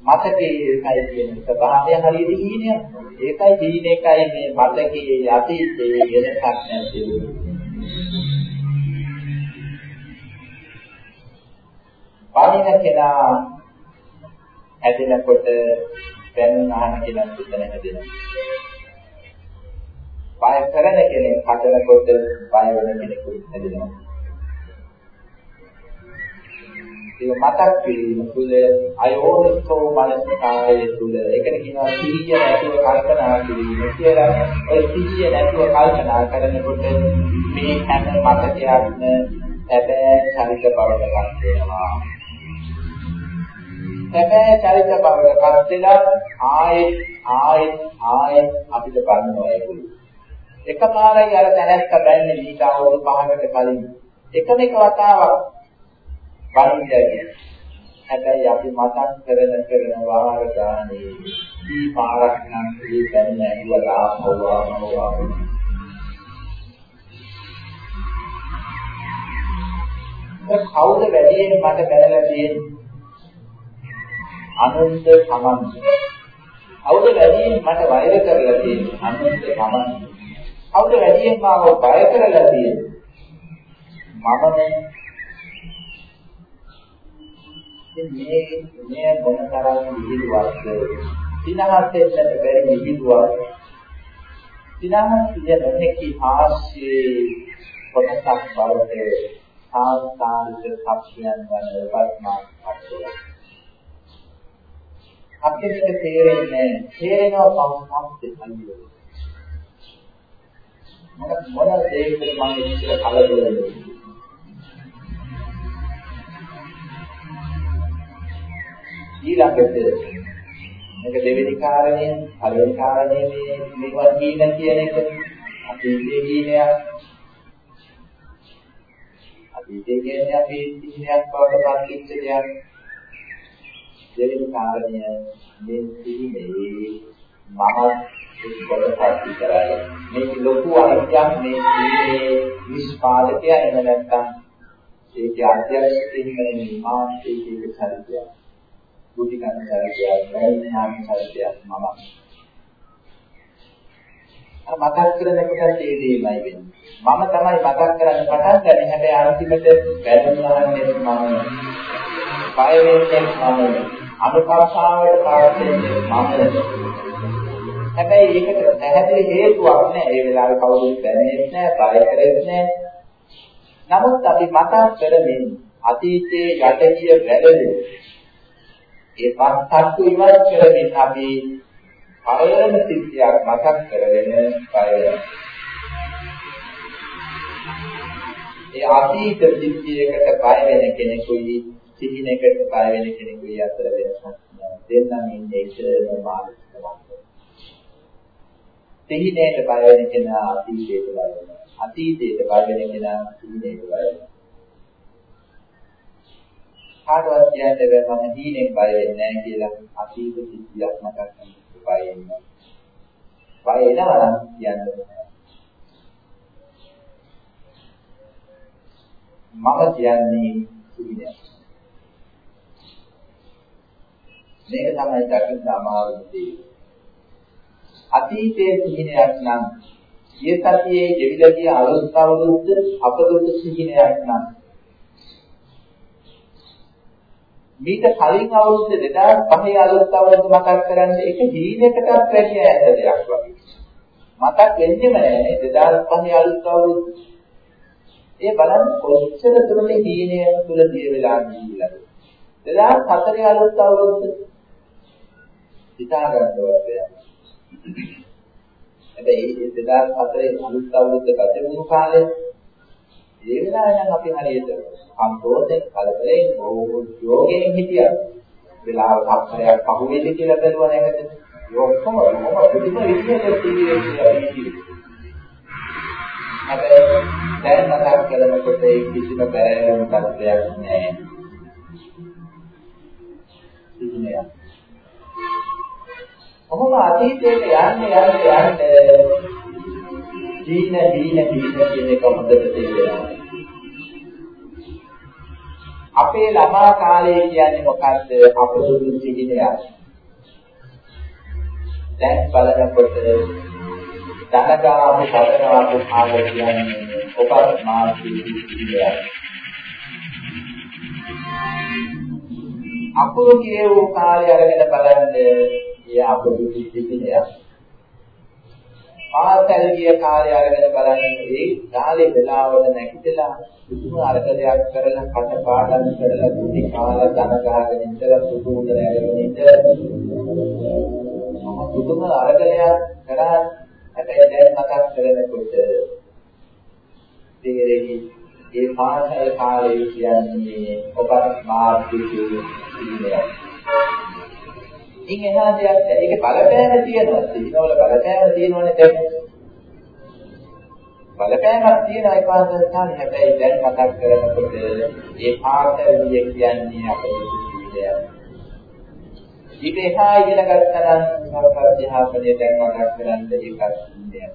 මතකයේ ඒකයි කියන ස්වභාවය හරියට හීනයක්. ඒකයි හීන එකයි මේ මතකයේ අතීතයේ වෙනසක් නැති පානින කෙනා හැදෙනකොට දැන් අහන කෙනා සුතන හැදෙනවා. බය කරන කෙනෙක් හදනකොට බය වෙන කෙනෙකුත් හැදෙනවා. ඒක මතක් කිරීම තුළ අයෝනිසෝ මනසිකාරය තුළ ඒකට කියනවා සිහිය නැතුව කල්පනා කිරීම කියලා. ඔය සිහිය නැතුව කල්පනා කරනකොට මේ හැම මතකයක්ම හැබෑ චරිත බවට පත් වෙනවා. හැබෑ චරිත බවට පත් වෙලා ආයෙත් ආයෙත් ආයෙත් අපිට බලනවා ඒගොල්ලෝ. එකපාරයි අර දැනත්ත බැන්නේ ඊට අවුරුදු 5කට කලින් එකම එක වතාවක් පරිණ්ඩය. හැබැයි අපි මතක් කරන කරන වාර ගානේ දී පාරක් නම් ඒ දැන ඇහිවලා ආපුවා මොනවා කවුද වැඩියෙන් මට බැලලා තියෙන්නේ? අනන්ත සමන්ත. කවුද වැඩියෙන් මට වෛර කරලා තියෙන්නේ? අනන්ත සමන්ත. කවුද වැඩියෙන් මාව බය කරලා තියෙන්නේ? මමනේ මේ මේ මොනතරම් විහිළුවක්ද? සිනහසෙන්නට බැරි විහිළුවක්. සිනහස් කියන නොහැකි හාස්‍යයේ කොටසක් බවට සාස්කාරික සත්‍යයන් වන වර්තමානපත්ය අපිට තේරෙන්නේ තේරෙනවා පවසක් දෙන්නේ මොන මොන දෙයකට මම ඉස්සර කලබල වෙන්නේ ඊළඟට මේක දෙවෙනි කාරණය පළවෙනි කාරණය මේ මේවා කියන කියන එක අතීතයේ කියනයක් අතීතයේ කියන්නේ අපේ ඉතිහාසයක් බවට පත් වෙච්ච දෙයක් දෙවෙනි කාරණය මේ සීලේ මම කොටසක් විතරයි. මේක ලොකු අර්ථයක් මේ සීලේ නිෂ්පාදකය එහෙම නැත්නම් ඒකේ අධ්‍යක්ෂකෙ හිමනේ මානසික චරිතය. බුද්ධිගත චරිතය, වෛඥානික චරිතය මම. අර මතක් කරනකොට ඒ දෙයමයි වෙන්නේ. මම තමයි මතක් කරන්න පටන් ගන්නේ. හැබැයි අන්තිමට වැළඳුනහන්නේ මම. කය වෙන්නේ මම. අනුකම්පාවට පාඩන්නේ මම. හැබැයි ඒකට පැහැදිලි හේතුවක් නැහැ. ඒ වෙලාවේ කවුරුත් දැනෙන්නේ නැහැ, බය කරෙන්නේ නැහැ. නමුත් අපි මතක් කරමින් අතීතයේ යටගිය වැළලු ඒ පස්සක්තු ඉවත් කරමින් අපි පරණ සිද්ධියක් මතක් කරගෙන බය ඒ අතීත සිද්ධියකට බය වෙන කෙනෙකුයි සිහිනයකට බය වෙන කෙනෙකුයි අතර වෙනසක් නෑ. දෙන්නම ඉන්නේ ඉතල මානසික සිහිනයට බය වෙන කෙනා අතීතයට බය වෙනවා. අතීතයට බය වෙන කෙනා සිහිනයට බය වෙනවා. කාටවත් කියන්න බෑ මම දීනෙන් බය වෙන්නේ නැහැ කියලා අතීත සිද්ධියක් මතක් කරගන්න බය වෙනවා. බය එනවා නම් කියන්න මම කියන්නේ සිහිනය. මේක තමයි දකින්න අමාරු දේ. අතීතයේ සිහිනයක් නම් ගිය සතියේ ගෙවිලා ගිය අලුත් අවුරුද්ද අපදුත් සිහිනයක් නම් මේක කලින් අවුරුද්ද 2005 අලුත් අවුරුද්ද මතක් කරන්නේ ඒක දීනකටත් වැඩි ඈත දෙයක් වගේ. මතක් වෙන්නේම නැහැ 2005 අලුත් අවුරුද්ද. ඒ බලන්න කොච්චර දුරට දීනය තුල දිය වෙලා ගිහිල්ලාද. 2004 අලුත් අවුරුද්ද හිතා ගන්නවත් බැහැ. හැබැයි 2004 අලුත් අවුරුද්ද ගත වුණු කාලේ ඒ වෙලාවේ නම් අපි හරියට සම්පූර්ණ කලබලයෙන් යෝගයෙන් හිටියා. වෙලාව සම්පරයක් පහුවෙද කියලා බැලුවා නැකද? ඔක්කොම මොකද පුදුම විදියට තියෙන්නේ කියලා හැබැයි දැන් මතක් කරනකොට ඒ කිසිම බැරෑරුම් තත්ත්වයක් නැහැ. ඉන්නේ කොහොම අතීතයට යන්නේ යන්නේ යන්නේ දීන දීන දීන කියන එක හොඳට තේරෙනවා. අපේ ළමා කාලය කියන්නේ මොකද්ද? අපසුදු සිහිනයක්. දැන් බලනකොට දනගාපු සදරාපු කාලය කියන්නේ ඔබත් මානසික සිහිනයක්. අපුරු කියවූ කාලය අරගෙන බලන්න ඒ අපොදු සිද්ධියක්. පාසල් ගිය කාලය අරගෙන බලන්න ඒ කාලේ වෙලාවල නැගිටලා පුදුම අරකලයක් කරලා කට පාඩම් කරලා කුටි කාලා ධන ගහගෙන ඉඳලා සුදු උඩ නැගෙන ඉඳලා පුදුම අරකලයක් කරා හැබැයි දැන් මතක් කරනකොට තේරෙන්නේ ඒ පාසල් කාලේ කියන්නේ ඔබත් මාර්ගයේ ඉන්නේ ඉන් එහා දෙයක් නැහැ. ඒකේ බලපෑම තියෙනවා. සිහිනවල බලපෑම තියෙනවනේ දැන්. බලපෑමක් තියෙනවා ඒ පාසස්ථානේ. හැබැයි දැන් මතක් කරනකොට ඒ පාසලිය කියන්නේ අපේ ජීවිතය. ඊට එහා ඉගෙන ගත්තා නම් නවකර්ධ්‍යාපනයේ දැන් මතක් කරන්න ඒකත් ඉන්නේ.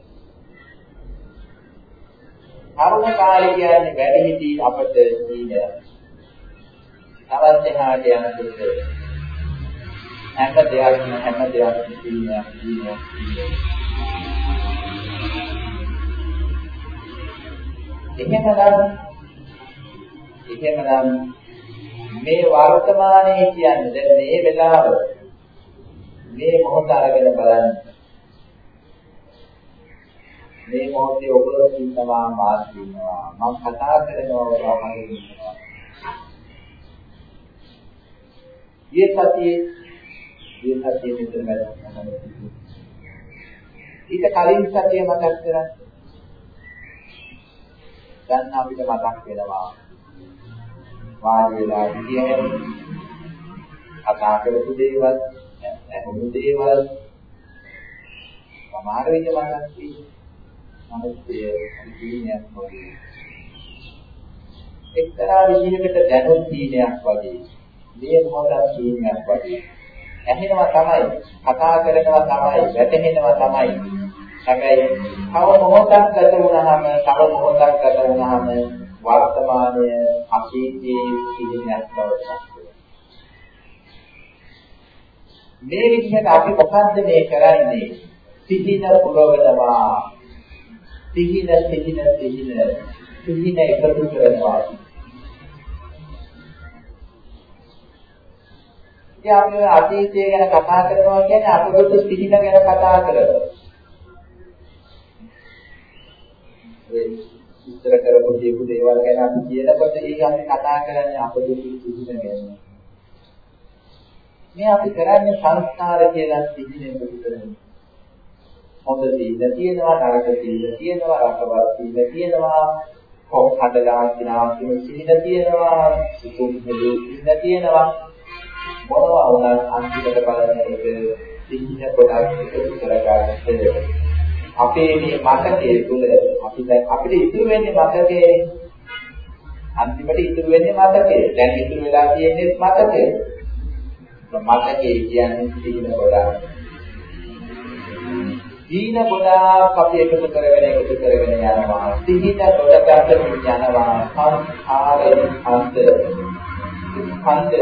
තරුණ කාලේ කියන්නේ වැඩිහිටි අපට ඉන්නේ. තවත් එහාට යනකොට හැම දෙයක්ම හැම දෙයක්ම තියෙනවා තියෙනවා එහෙමනම් එහෙමනම් මේ වර්තමානයේ කියන්නේ දැන් මේ වෙලාව මේ මොහොත අරගෙන බලන්න. මේ මොහොතේ ඔබ ඉන්නවා මාත් ඉන්නවා මම කතා කරනවා ඔබ අහගෙන ඉන්නවා. ඊයේ සතියේ මේ සතිය මෙතන වැඩ ඊට කලින් සතිය මතක් කරගන්න. දැන් අපිට මතක් වෙනවා. වාඩි වෙලා ඉන්නේ කතා කරපු දේවල්, ඇහුණු දේවල් සමහර විට මතක් තියෙනවා. නමුත් ඒ දීනයක් වගේ එක්තරා විදිහකට දැනුම් දීනයක් වගේ මේ මොහොතක් සීනියක් වගේ. ඇහෙනවා තමයි, කතා කරනවා තමයි, වැටෙනවා තමයි. හැබැයි තව මොහොතක් ගත වුණාම, තව මොහොතක් ගත වුණාම වර්තමානය අතීතයේ සීනියක් බවට මේ විදිහට අපි මොකද්ද මේ කරන්නේ? සිහින පුරවනවා. සිහින සිහින සිහින සිහින එකතු කරනවා. ඉතින් අපි අතීතය ගැන කතා කරනවා කියන්නේ අපගොඩ සිහින ගැන කතා කරනවා. විස්තර කරපු දීපු දේවල් ගැන අපි කියනකොට ඒක අපි කතා කරන්නේ අපගොඩ සිහින ගැන. මේ අපි කරන්නේ සංස්කාර කියලා සිහින එකතු කරනවා. හොඳ සීල තියෙනවා නරක සීල තියෙනවා රසවත් සීල තියෙනවා කොම් හදලා කිනා කියන සීල තියෙනවා සුකුම් හෙළු සීල තියෙනවා මොනවා වුණත් අන්තිමට බලන එක සිහින කොටස් එකතු කරගන්න අපේ මේ මතකයේ තුල අපි දැන් අපිට ඉතුරු වෙන්නේ මතකයේ අන්තිමට ඉතුරු වෙන්නේ මතකයේ දැන් ඉතුරු වෙලා තියෙන්නේ මතකයේ මතකයේ කියන්නේ සිහින කොටස් දීන ගොඩාක් අපි එකතු කරගෙන එකතු කරගෙන යනවා. සිහින ගොඩකට යනවා. සංස්කාරයෙන් ඡන්ද. ඡන්ද.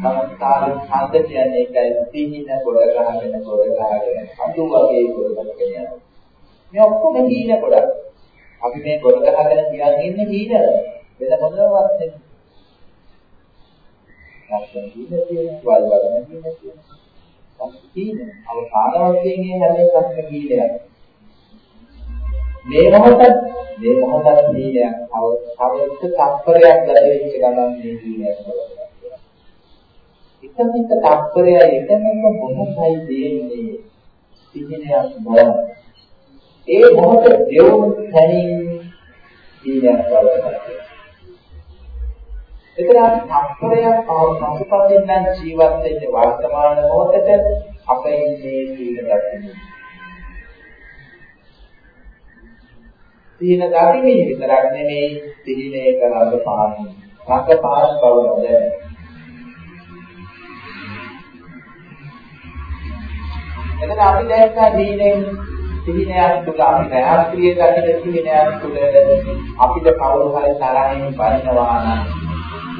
සංස්කාර ඡන්ද කියන්නේ ඒකයි සිහින ගොඩ ගහගෙන ගොඩ ගහගෙන අඳු වගේ ගොඩ ගහගෙන යනවා. මේ ඔක්කොම දීන ගොඩක්. අපි මේ ගොඩ ගහගෙන කියන්නේ ඉන්නේ දීන. වෙන මොනවත් නෙමෙයි. නැත්නම් දීන තියෙනවා, වල වල නෙමෙයි තියෙනවා. සීල අවසාන වශයෙන් මේ හැම එකක්ම සීලයක්. මේ මොහොත මේ මොහොත සීලයක්. අවසානයේ තත්පරයක් ගත වෙච්ච ගමන් මේ සීලයක් බලනවා. එකමික තත්පරය එකමික මොහොතයි දෙන්නේ සීලයක් බලන. ඒ මොහොත දෙවුන් තනින් සීලයක් බලනවා. එතන අපි තත්පරයක් පසුපසින් නම් ජීවත් වෙන්නේ වර්තමාන මොහොතට අපේ ඉන්නේ සීල දකින්න. සීල දකින්න විතරක් නෙමෙයි සීලේ කරන්න පාන. රක පාන බව නොදැන. එතන අපි දැක්කා දීනෙන් සිහිනයක් තුල අපි ප්‍රාත්‍රිය දකින්න සිහිනයක් තුල අපිට කවුරු හරි තරහින් බලනවා නම්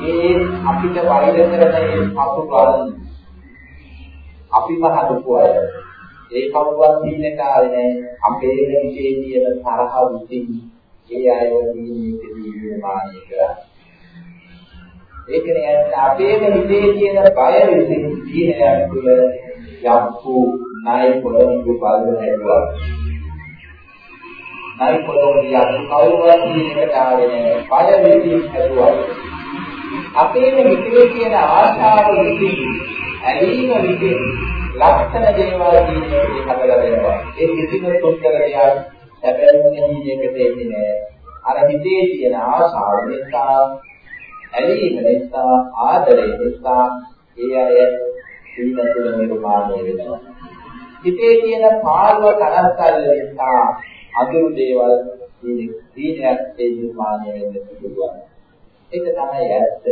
ඒ අපිට වෛර කරන ඒ පසුබාල අපිම හදපු අය. ඒ කවුරුවත් දීනකාවේ නැහැ අපේ හිතේ තියෙන තරහ විසින් ඒ අයව දීනේකදී මානිය කරා. ඒකනේ අපේම හිතේ තියෙන බය විසින් දීනයක් තුළ යක්කු ණය පොළොන්නු බලන හැදුවා ණය පොළොන්නු යක්කු කවුරුවත් දීනකට ආවේ නැහැ බය විසින් හැදුවා අපේ හිතේ තියෙන ආශාව විසින් ඇලීම විසින් ලක්ෂණ දේවල් කියන්නේ හදලා දෙනවා. ඒ කිසිම සුත්තර දෙයක් හැබැයි නිදීයකට එන්නේ නැහැ. අර හිතේ තියෙන ආශාව නිසා ඇලීම නිසා ආදරය නිසා ඒ අය සීලතුල නිර්මාණය වෙනවා. හිතේ තියෙන පාළුව තරස්සල් නිසා අදුරු දේවල් සීනයක් ඒ නිර්මාණය වෙන්න පුළුවන්. ඒක තමයි ඇත්ත.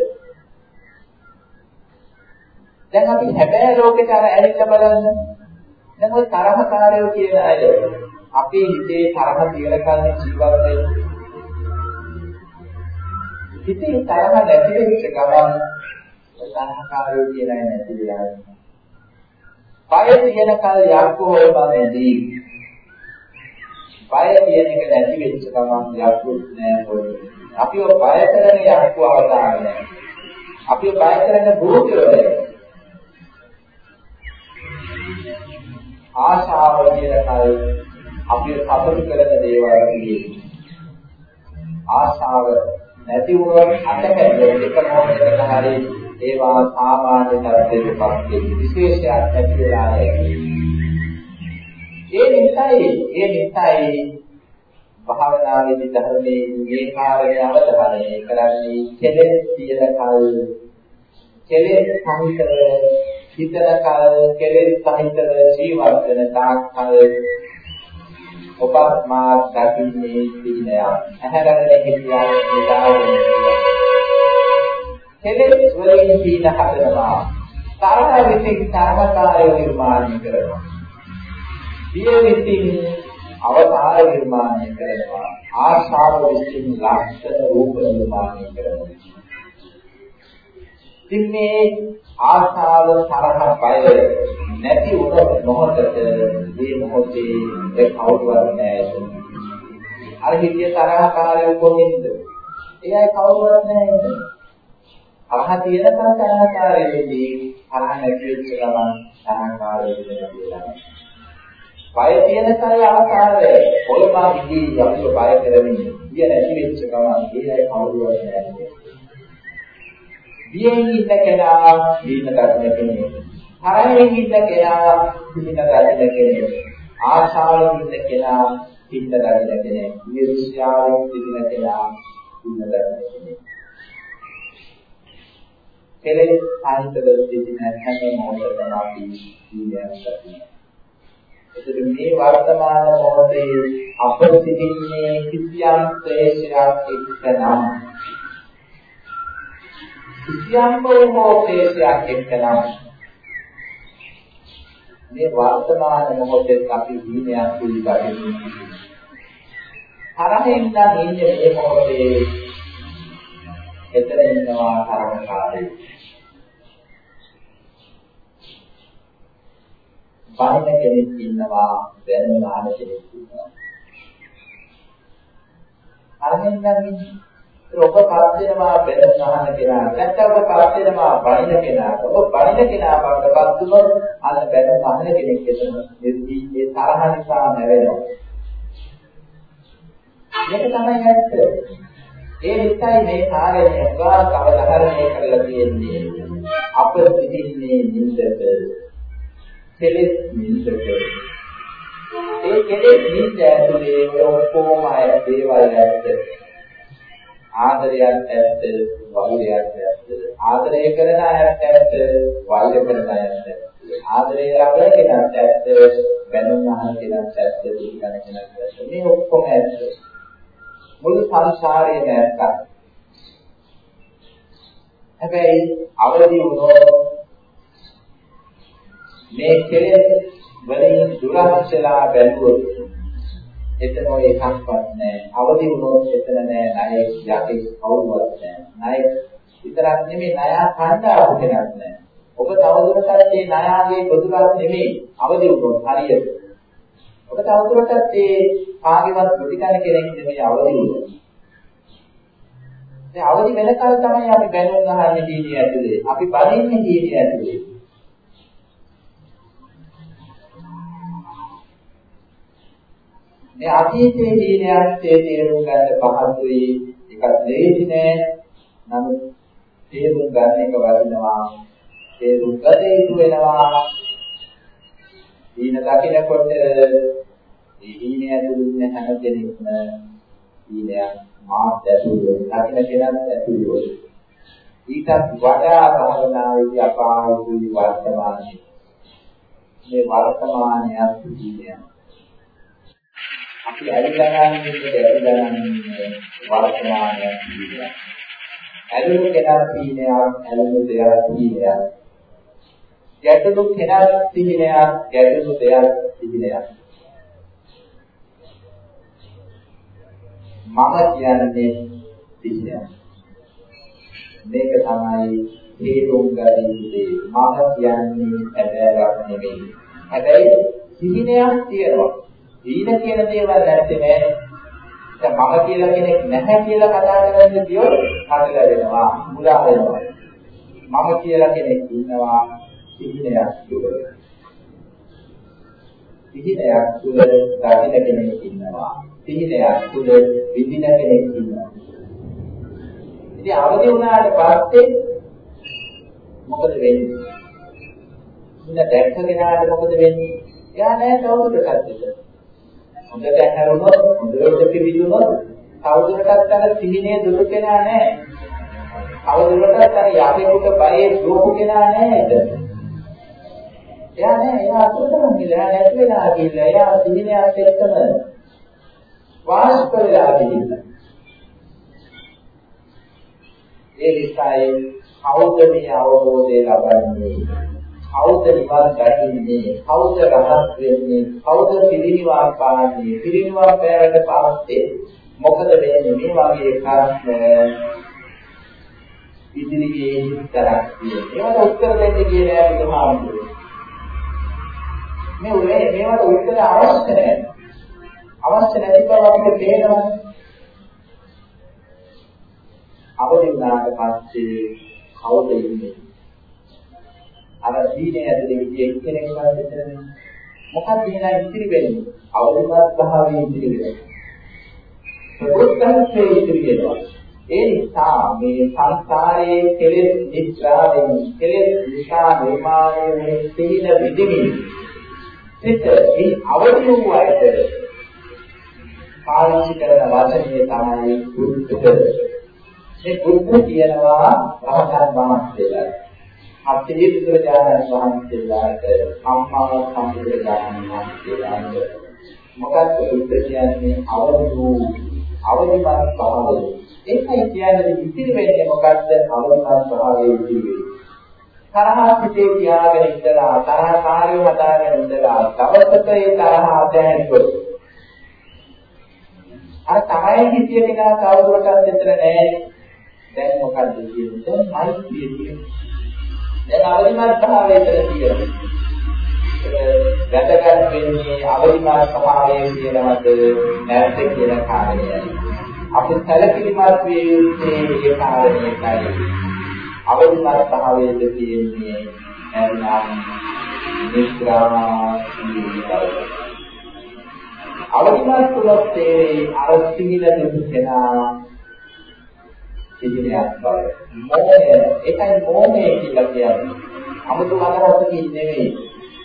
දැන් අපි හැබෑ ලෝකෙට අර ඇලිලා බලන්න. දැන් ওই තරහකාරයෝ කියන අය අපේ හිතේ තරහ තියලා කන්නේ ජීවත් වෙන්නේ. හිතේ තරහ නැති වෙච්ච ගමන් ඔය තරහකාරයෝ කියන අය නැති වෙලා යනවා. බය තියෙන කල් යක්කෝ බමෙදී. බය කියන එක නැති වෙච්ච ගමන් යක්කුත් නෑ පොඩි. අපිව බය කරන යක්කු අවතාර නැහැ. අපිව බය කරන භූතයෝ නැහැ. ආශාව කියන කල් අපිව සතුටු කරන දේවල් පිළිගන්න. ආශාව නැති වුණොත් අටකැද එක මොහොතකට හරි ඒවා සාමාන්‍ය තත්ත්වයකට පත් වෙන විශේෂයක් ඇති වෙලා නැහැ. ඒ නිසායි ඒ නිසායි භාවනාවේදී ධර්මයේ මේ කාර්යය අවධානය කරන්නේ කෙලෙස් තියෙන කල් කෙලෙස් සහිතව හිතන කල් කෙලෙස් සහිතව ජීවත් වෙන තාක් කල් ඔබ මා දකින්නේ සිනය ඇහැරගෙන හිටියා නිදාගෙන කෙලෙස් වලින් සීන හදනවා. තරහ විසින් තරහකාරය නිර්මාණය කරනවා. සිය විසින් අවතාර නිර්මාණය කරනවා. ආශාව විසින් ලක්ෂණ රූප නිර්මාණය කරනවා. ඉතින් මේ ආශාව තරහ බය නැති වුණොත් මොහොතට මේ මොහොතේ ඒ කවුරුවත් නැහැ. අර හිතිය තරහකාරයෝ කොහෙන්ද? එයයි කවුරුවත් නැහැ. අරහ තියෙනකන් තරහකාරයෙදී අරහ නැති වෙච්ච ගමන් තරහකාරයෙ වෙනවා. බය තියෙනකන් අවකාරය ඔලමා ඉදී අපිව බය කරමින් බිය නැති වෙච්ච ගමන් ඒයි කවුරුවත් නැහැ. බියෙන් ඉන්න කෙනා දීන දක්න කෙනෙක්. තරහෙන් ඉන්න කෙනා දීන දක්න කෙනෙක්. ආශාවෙන් ඉන්න කෙනා දීන දක්න කෙනෙක්. ඊර්ෂ්‍යාවෙන් ඉන්න කෙනා දීන දක්න කෙනෙක්. කෙලෙස් සාහිත්‍ය දෙවියන් හැම මොහොතකම අපි ජීවිතයක් ගන්නවා. එතකොට මේ වර්තමාන මොහොතේ අප සිටින්නේ කිසියම් ක්ලේශයක් එක්කනම් කිසියම් මොහොතේසයක් එක්කනම් මේ වර්තමාන මොහොතේ අපි දීනයක් පිළිබඳව තරහින් නම් ඉන්නේ මේ මොහොතේ එතන ඉන්නවා තරහකාරී බාහිර කෙනෙක් ඉන්නවා දැනුම අහන කෙනෙක් ඉන්නවා. තරහින් නම් ඔබ පත් වෙනවා බෙදන අහන කෙනා. නැත්නම් ඔබ පත් වෙනවා බණින කෙනා. ඔබ බණින කෙනා බවටපත් වුණොත් අර බෙදන අහන කෙනෙක් එතන නිර්දී ඒ තරහ නිසා නැවෙනවා මේක තමයි ඇත්ත. ඒ නිසායි මේ කාර්යය උගා කවදාහරණය කරලා තියෙන්නේ. අප සිටින්නේ නින්දට කෙලෙස් නින්දට ඒ කෙලෙස් නින්ද ඇතුලේ ඔක්කොම අය දේවල් ඇත්ත. ආදරයක් ඇත්ත වෛරයක් ඇත්ත. ආදරය කරන අයත් ඇත්ත වෛර කරන අයත් ඇත්ත. ආදරය ලබන කෙනාත් ඇත්ත බැනුම් අහන කෙනාත් ඇත්ත දීගන කෙනාත් ඇත්ත. මේ ඔක්කොම ඇත්ත. මුළු සංසාරයේම ඇත්ත හැබැයි අවදි වුණොත් මේ කෙලෙස් වලින් දුරස්චලා බැලුවොත් එතන ඔය එකක්වත් නැහැ. අවදි වුණොත් එතන නැහැ. ණය යකේ කවුරුවත් නැහැ. ණය විතරක් නෙමෙයි ණය කණ්ඩායම කෙනෙක් නැහැ. ඔබ තවදුරටත් මේ ණයාගේ බදුලක් නෙමෙයි අවදි වුණොත් හරියට. ඔබ තවදුරටත් මේ කාගේවත් ප්‍රතිකන කෙනෙක් නෙමෙයි අවදි වුණොත්. දැන් අවදි වෙනකල් තමයි අපි බැනුම් අහන්නේ දීනිය ඇතුලේ. අපි බලින්නේ දීනිය ඇතුලේ. මේ අතීතයේ දීනයක් තේරුම් ගන්න පහසුයි එකක් දෙයිසි නෑ නමුත් තේරුම් ගන්න එක වටිනවා තේරුම් ගත යුතු වෙනවා දීන දකින්නකොට මේ දීන ඇතුළු ඉන්න හැම කෙනෙක්ම දීනයක් මාත් ඇතුළු දකින්න කෙනාත් ඇතුළු ඊටත් වඩා භවනාවේදී අපායුයි වර්තමානයේ මේ වර්තමානයක් දීනයක් අපි ඇලිලා ගන්න විදිහට ඇලිලා ගන්න වර්තමානයක් කියනවා. ඇලුණු කෙනා සීනයක්, ඇලුණු දෙයක් සීනයක්. ගැටලු කෙනා සීනයක්, ගැටලු දෙයක් සීනයක්. මම කියන්නේ සීනයක්. මේක තමයි හේතුම් ගන්නේ මම කියන්නේ හැබෑවක් නෙමෙයි. හැබැයි සීනයක් තියෙනවා. දීන කියන දේවල් නැත්තේ නෑ. දැන් මම කියලා කෙනෙක් නැහැ කියලා කතා කරන්න කියොත් හදලා වෙනවා, මුලා වෙනවා. මම කියලා කෙනෙක් ඉන්නවා සිහිනයක් තුළ. සිහිනයක් තුළ දකින්න කෙනෙක් ඉන්නවා. සිහිනයක් තුළ විඳින කෙනෙක් ඉන්නවා. ඉතින් අවදි වුණාට පස්සේ මොකද වෙන්නේ? ඉන්න දැක්ක කෙනාට මොකද වෙන්නේ? එයා නෑ කවුරුටවත් දෙන්න. හොඳට හැරුණොත් හොඳට පිළිදුනොත් තවදුරටත් අර සිහිනේ දුරු කෙනා නැහැ. තවදුරටත් අර යාපේකට බයේ දුරු කෙනා නැහැ නේද? එයා නෑ එයා අතුරටම ගිහලා නැති වෙලා ගිහලා එයා සිහිනයත් එක්කම වාස්ප වෙලා ගිහිල්ලා. ඒ නිසායි කවුද මේ අවබෝධය ලබන්නේ? කවුද නිවන් දකින්නේ? කවුද රහත් වෙන්නේ? කවුද පිරිනිවන් පාන්නේ? පිරිනිවන් පෑවට පස්සේ මොකද වෙන්නේ? මේ වගේ ප්‍රශ්න ඉදිරියේ හිතරක් තියෙනවා. ඒවට උත්තර දෙන්න කියලා බුදුහාමුදුරුවෝ. මේ උනේ මේවට උත්තර අවශ්‍ය නැහැ. අවශ්‍ය නැති බව අපිට තේරෙනවා. අවදි වුණාට පස්සේ කවුද ඉන්නේ? අර දීනේ ඇතුලේ ඉන්නේ කෙනෙක් වගේ මොකක්ද එහෙනම් ඉතිරි වෙන්නේ? අවදිමත් භාවයේ ඉතිරි වෙනවා. ප්‍රබුද්ධත්වයේ ඉතිරි වෙනවා. ඒ නිසා මේ සංසාරයේ කෙලෙස් නිද්‍රාවෙන් කෙලෙස් නිසා නිර්මාණය වෙන සීල විදිමින් සිත මේ අවදි වූ අයට පාවිච්චි කරන වචනේ තමයි බුද්ධ. මේ බුද්ධ කියනවා රහතන් වහන්සේලා. අපේ බුදුරජාණන් වහන්සේලාට අම්මා සම්බුදුරජාණන් වහන්සේලාට මොකක්ද බුද්ධ කියන්නේ අවදි වූ අවදිමත් භාවය. ඒකයි කියන්නේ ඉතිරි වෙන්නේ මොකද්ද අවදිමත් භාවයේ ඉතිරි තරහ පිටේ තියාගෙන ඉඳලා තරහ කාර්යය හදාගෙන ඉඳලා දවසක ඒ තරහ අධ්‍යයනය අර තමයි හිතිය කෙනා කවුරුටත් එතන නැහැ. දැන් මොකද්ද කියන්නේ? මෛත්‍රිය කියන්නේ. දැන් අවදිමත් භාවයේ තියෙනවා. වැදගත් වෙන්නේ අවදිමත් ස්වභාවයේ කියනවද නැද්ද කියන කාරණයයි. අපි සැලකිලිමත් විය යුත්තේ ඒ කාරණේයි. අවදිමත් ස්වභාවයේ තියෙන්නේ නැත්නම් නිස්රාමී අවදිමත් තුලත් තේරේ අර සිහින දුකේනා සිහිනයක් බව. මොහය ඒකයි මොහය කියලා කියන්නේ. අමුතු මනරසකින් නෙවෙයි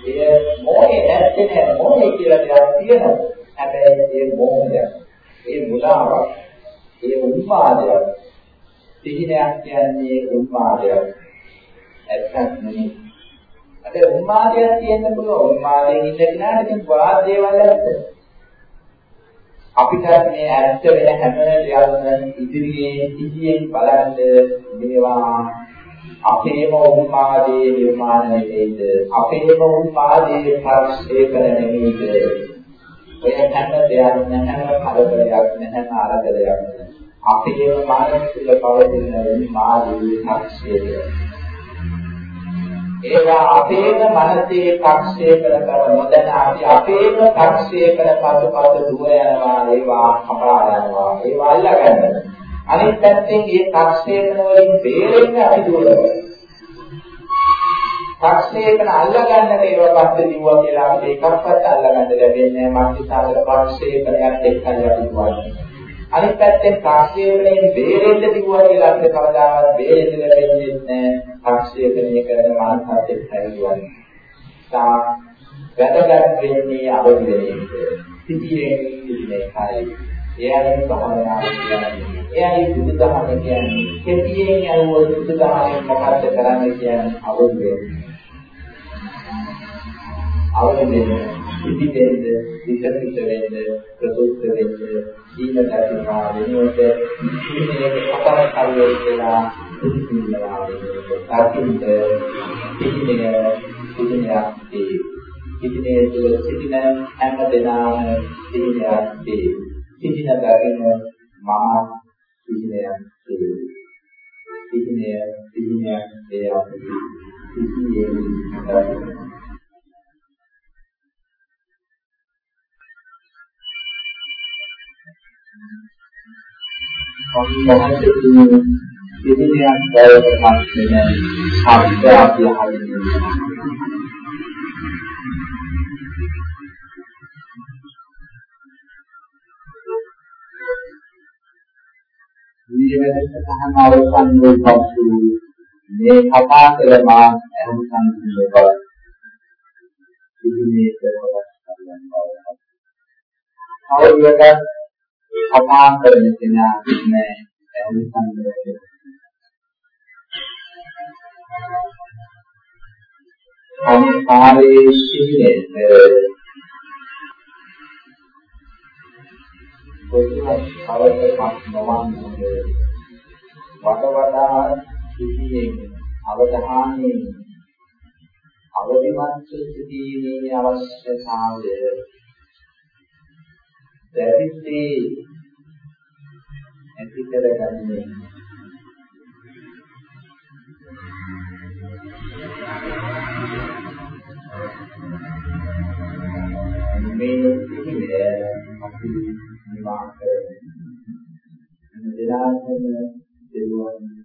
ඒ මොහේ නැත්තේ නෑ මොහේ කියලා දෙයක් තියෙනවා. හැබැයි ඒ මොහයක්, ඒ මුලාවක්, ඒ උන්මාදයක්, සිහිනයක් කියන්නේ උන්මාදයක්. ඇත්තක් නෙමෙයි. අද උන්මාදයක් තියෙන්න පුළුවන්. උන්මාදයෙන් ඉන්න කෙනාට ඉතින් ගොඩාක් දේවල් ඇත්ත. අපිට මේ ඇත්ත වෙන හැම දෙයක්ම ඉදිරියේ සිහියෙන් බලන්න මේවා අපේම උපාදී නිර්මාණ නෙමෙයිද අපේම උපාදී පරිශේඛන නෙමෙයිද ඔය හැම දෙයක් නැහැම කලබලයක් නැහැම ආරදලයක් අපේම මානසික පවතින මාදී පරිශේඛය ඒවා අපේම මනසේ පරිශේඛන කර නොදැන අපි අපේම පරිශේඛන පසුපස දුර යනවා ඒවා කපා යනවා ඒවා අල්ලගන්නවා අනිත් පැත්තෙන් මේ තාක්ෂේපන වලින් බේරෙන්න අපි දුරව. තාක්ෂේපන අල්ලගන්නට ඒවා පස්සේ දිවුවා කියලා අපිට එකක්වත් අල්ලගන්න ලැබෙන්නේ නැහැ. මානසිකාගත තාක්ෂේපනයක් එක්කයි අපි දුවන්නේ. අනිත් පැත්තෙන් තාක්ෂේපණයෙන් බේරෙන්න දිවුවා කියලා අපිට කවදාවත් බේරෙන්න ලැබෙන්නේ නැහැ. තාක්ෂේපණය කරන මානසිකත් එක්කයි දුවන්නේ. තා වැදගත් වෙන්නේ අවදි වෙන එක. සිටියේ සිටිනේ කායේ එයාගේ භාවනාව කියන්නේ. එයාගේ බුදුදහම කියන්නේ කෙටියෙන් අරුව බුදුදහමෙන් මොකක්ද කරන්නේ කියන්නේ අවබෝධය. අවබෝධය පිටිදෙන්ද විකසිත වෙන්න ප්‍රසුද්ධ වෙන්න දීන දර්ශනා වෙනුවට ඉතිරිමේ අපර කල්ලෝ කියලා පිළිසිනවා වෙනුවට අකින්ද පිටිනේ පිටිනේ පිටිනේ තුල සිටින හැම දෙනාම පිටිනේ සිහින දකින මම සිහිනයක් වේ. සිහිනය සිහිනයක් වේ අපි සිහියේ මේ කතා කළ මා අනුසන් බව ඉදිරියේ කරවලා ගන්න බව. අවුලකට කතා කරන කෙනා නෑ අනුසන් වෙන්නේ. සංස්කාරයේ සිහිනේ කොහොමද කවදාවත් නොවන්නේ වඩ වඩා සිටින්නේ අවධානයේ අවදිමත් සිටීමේ අවශ්‍යතාවය දැරිතේ ඇති කරගන්නේ මේ සිහිනය අපි නිවා කරගන්න. දෙලාටම දෙවියන්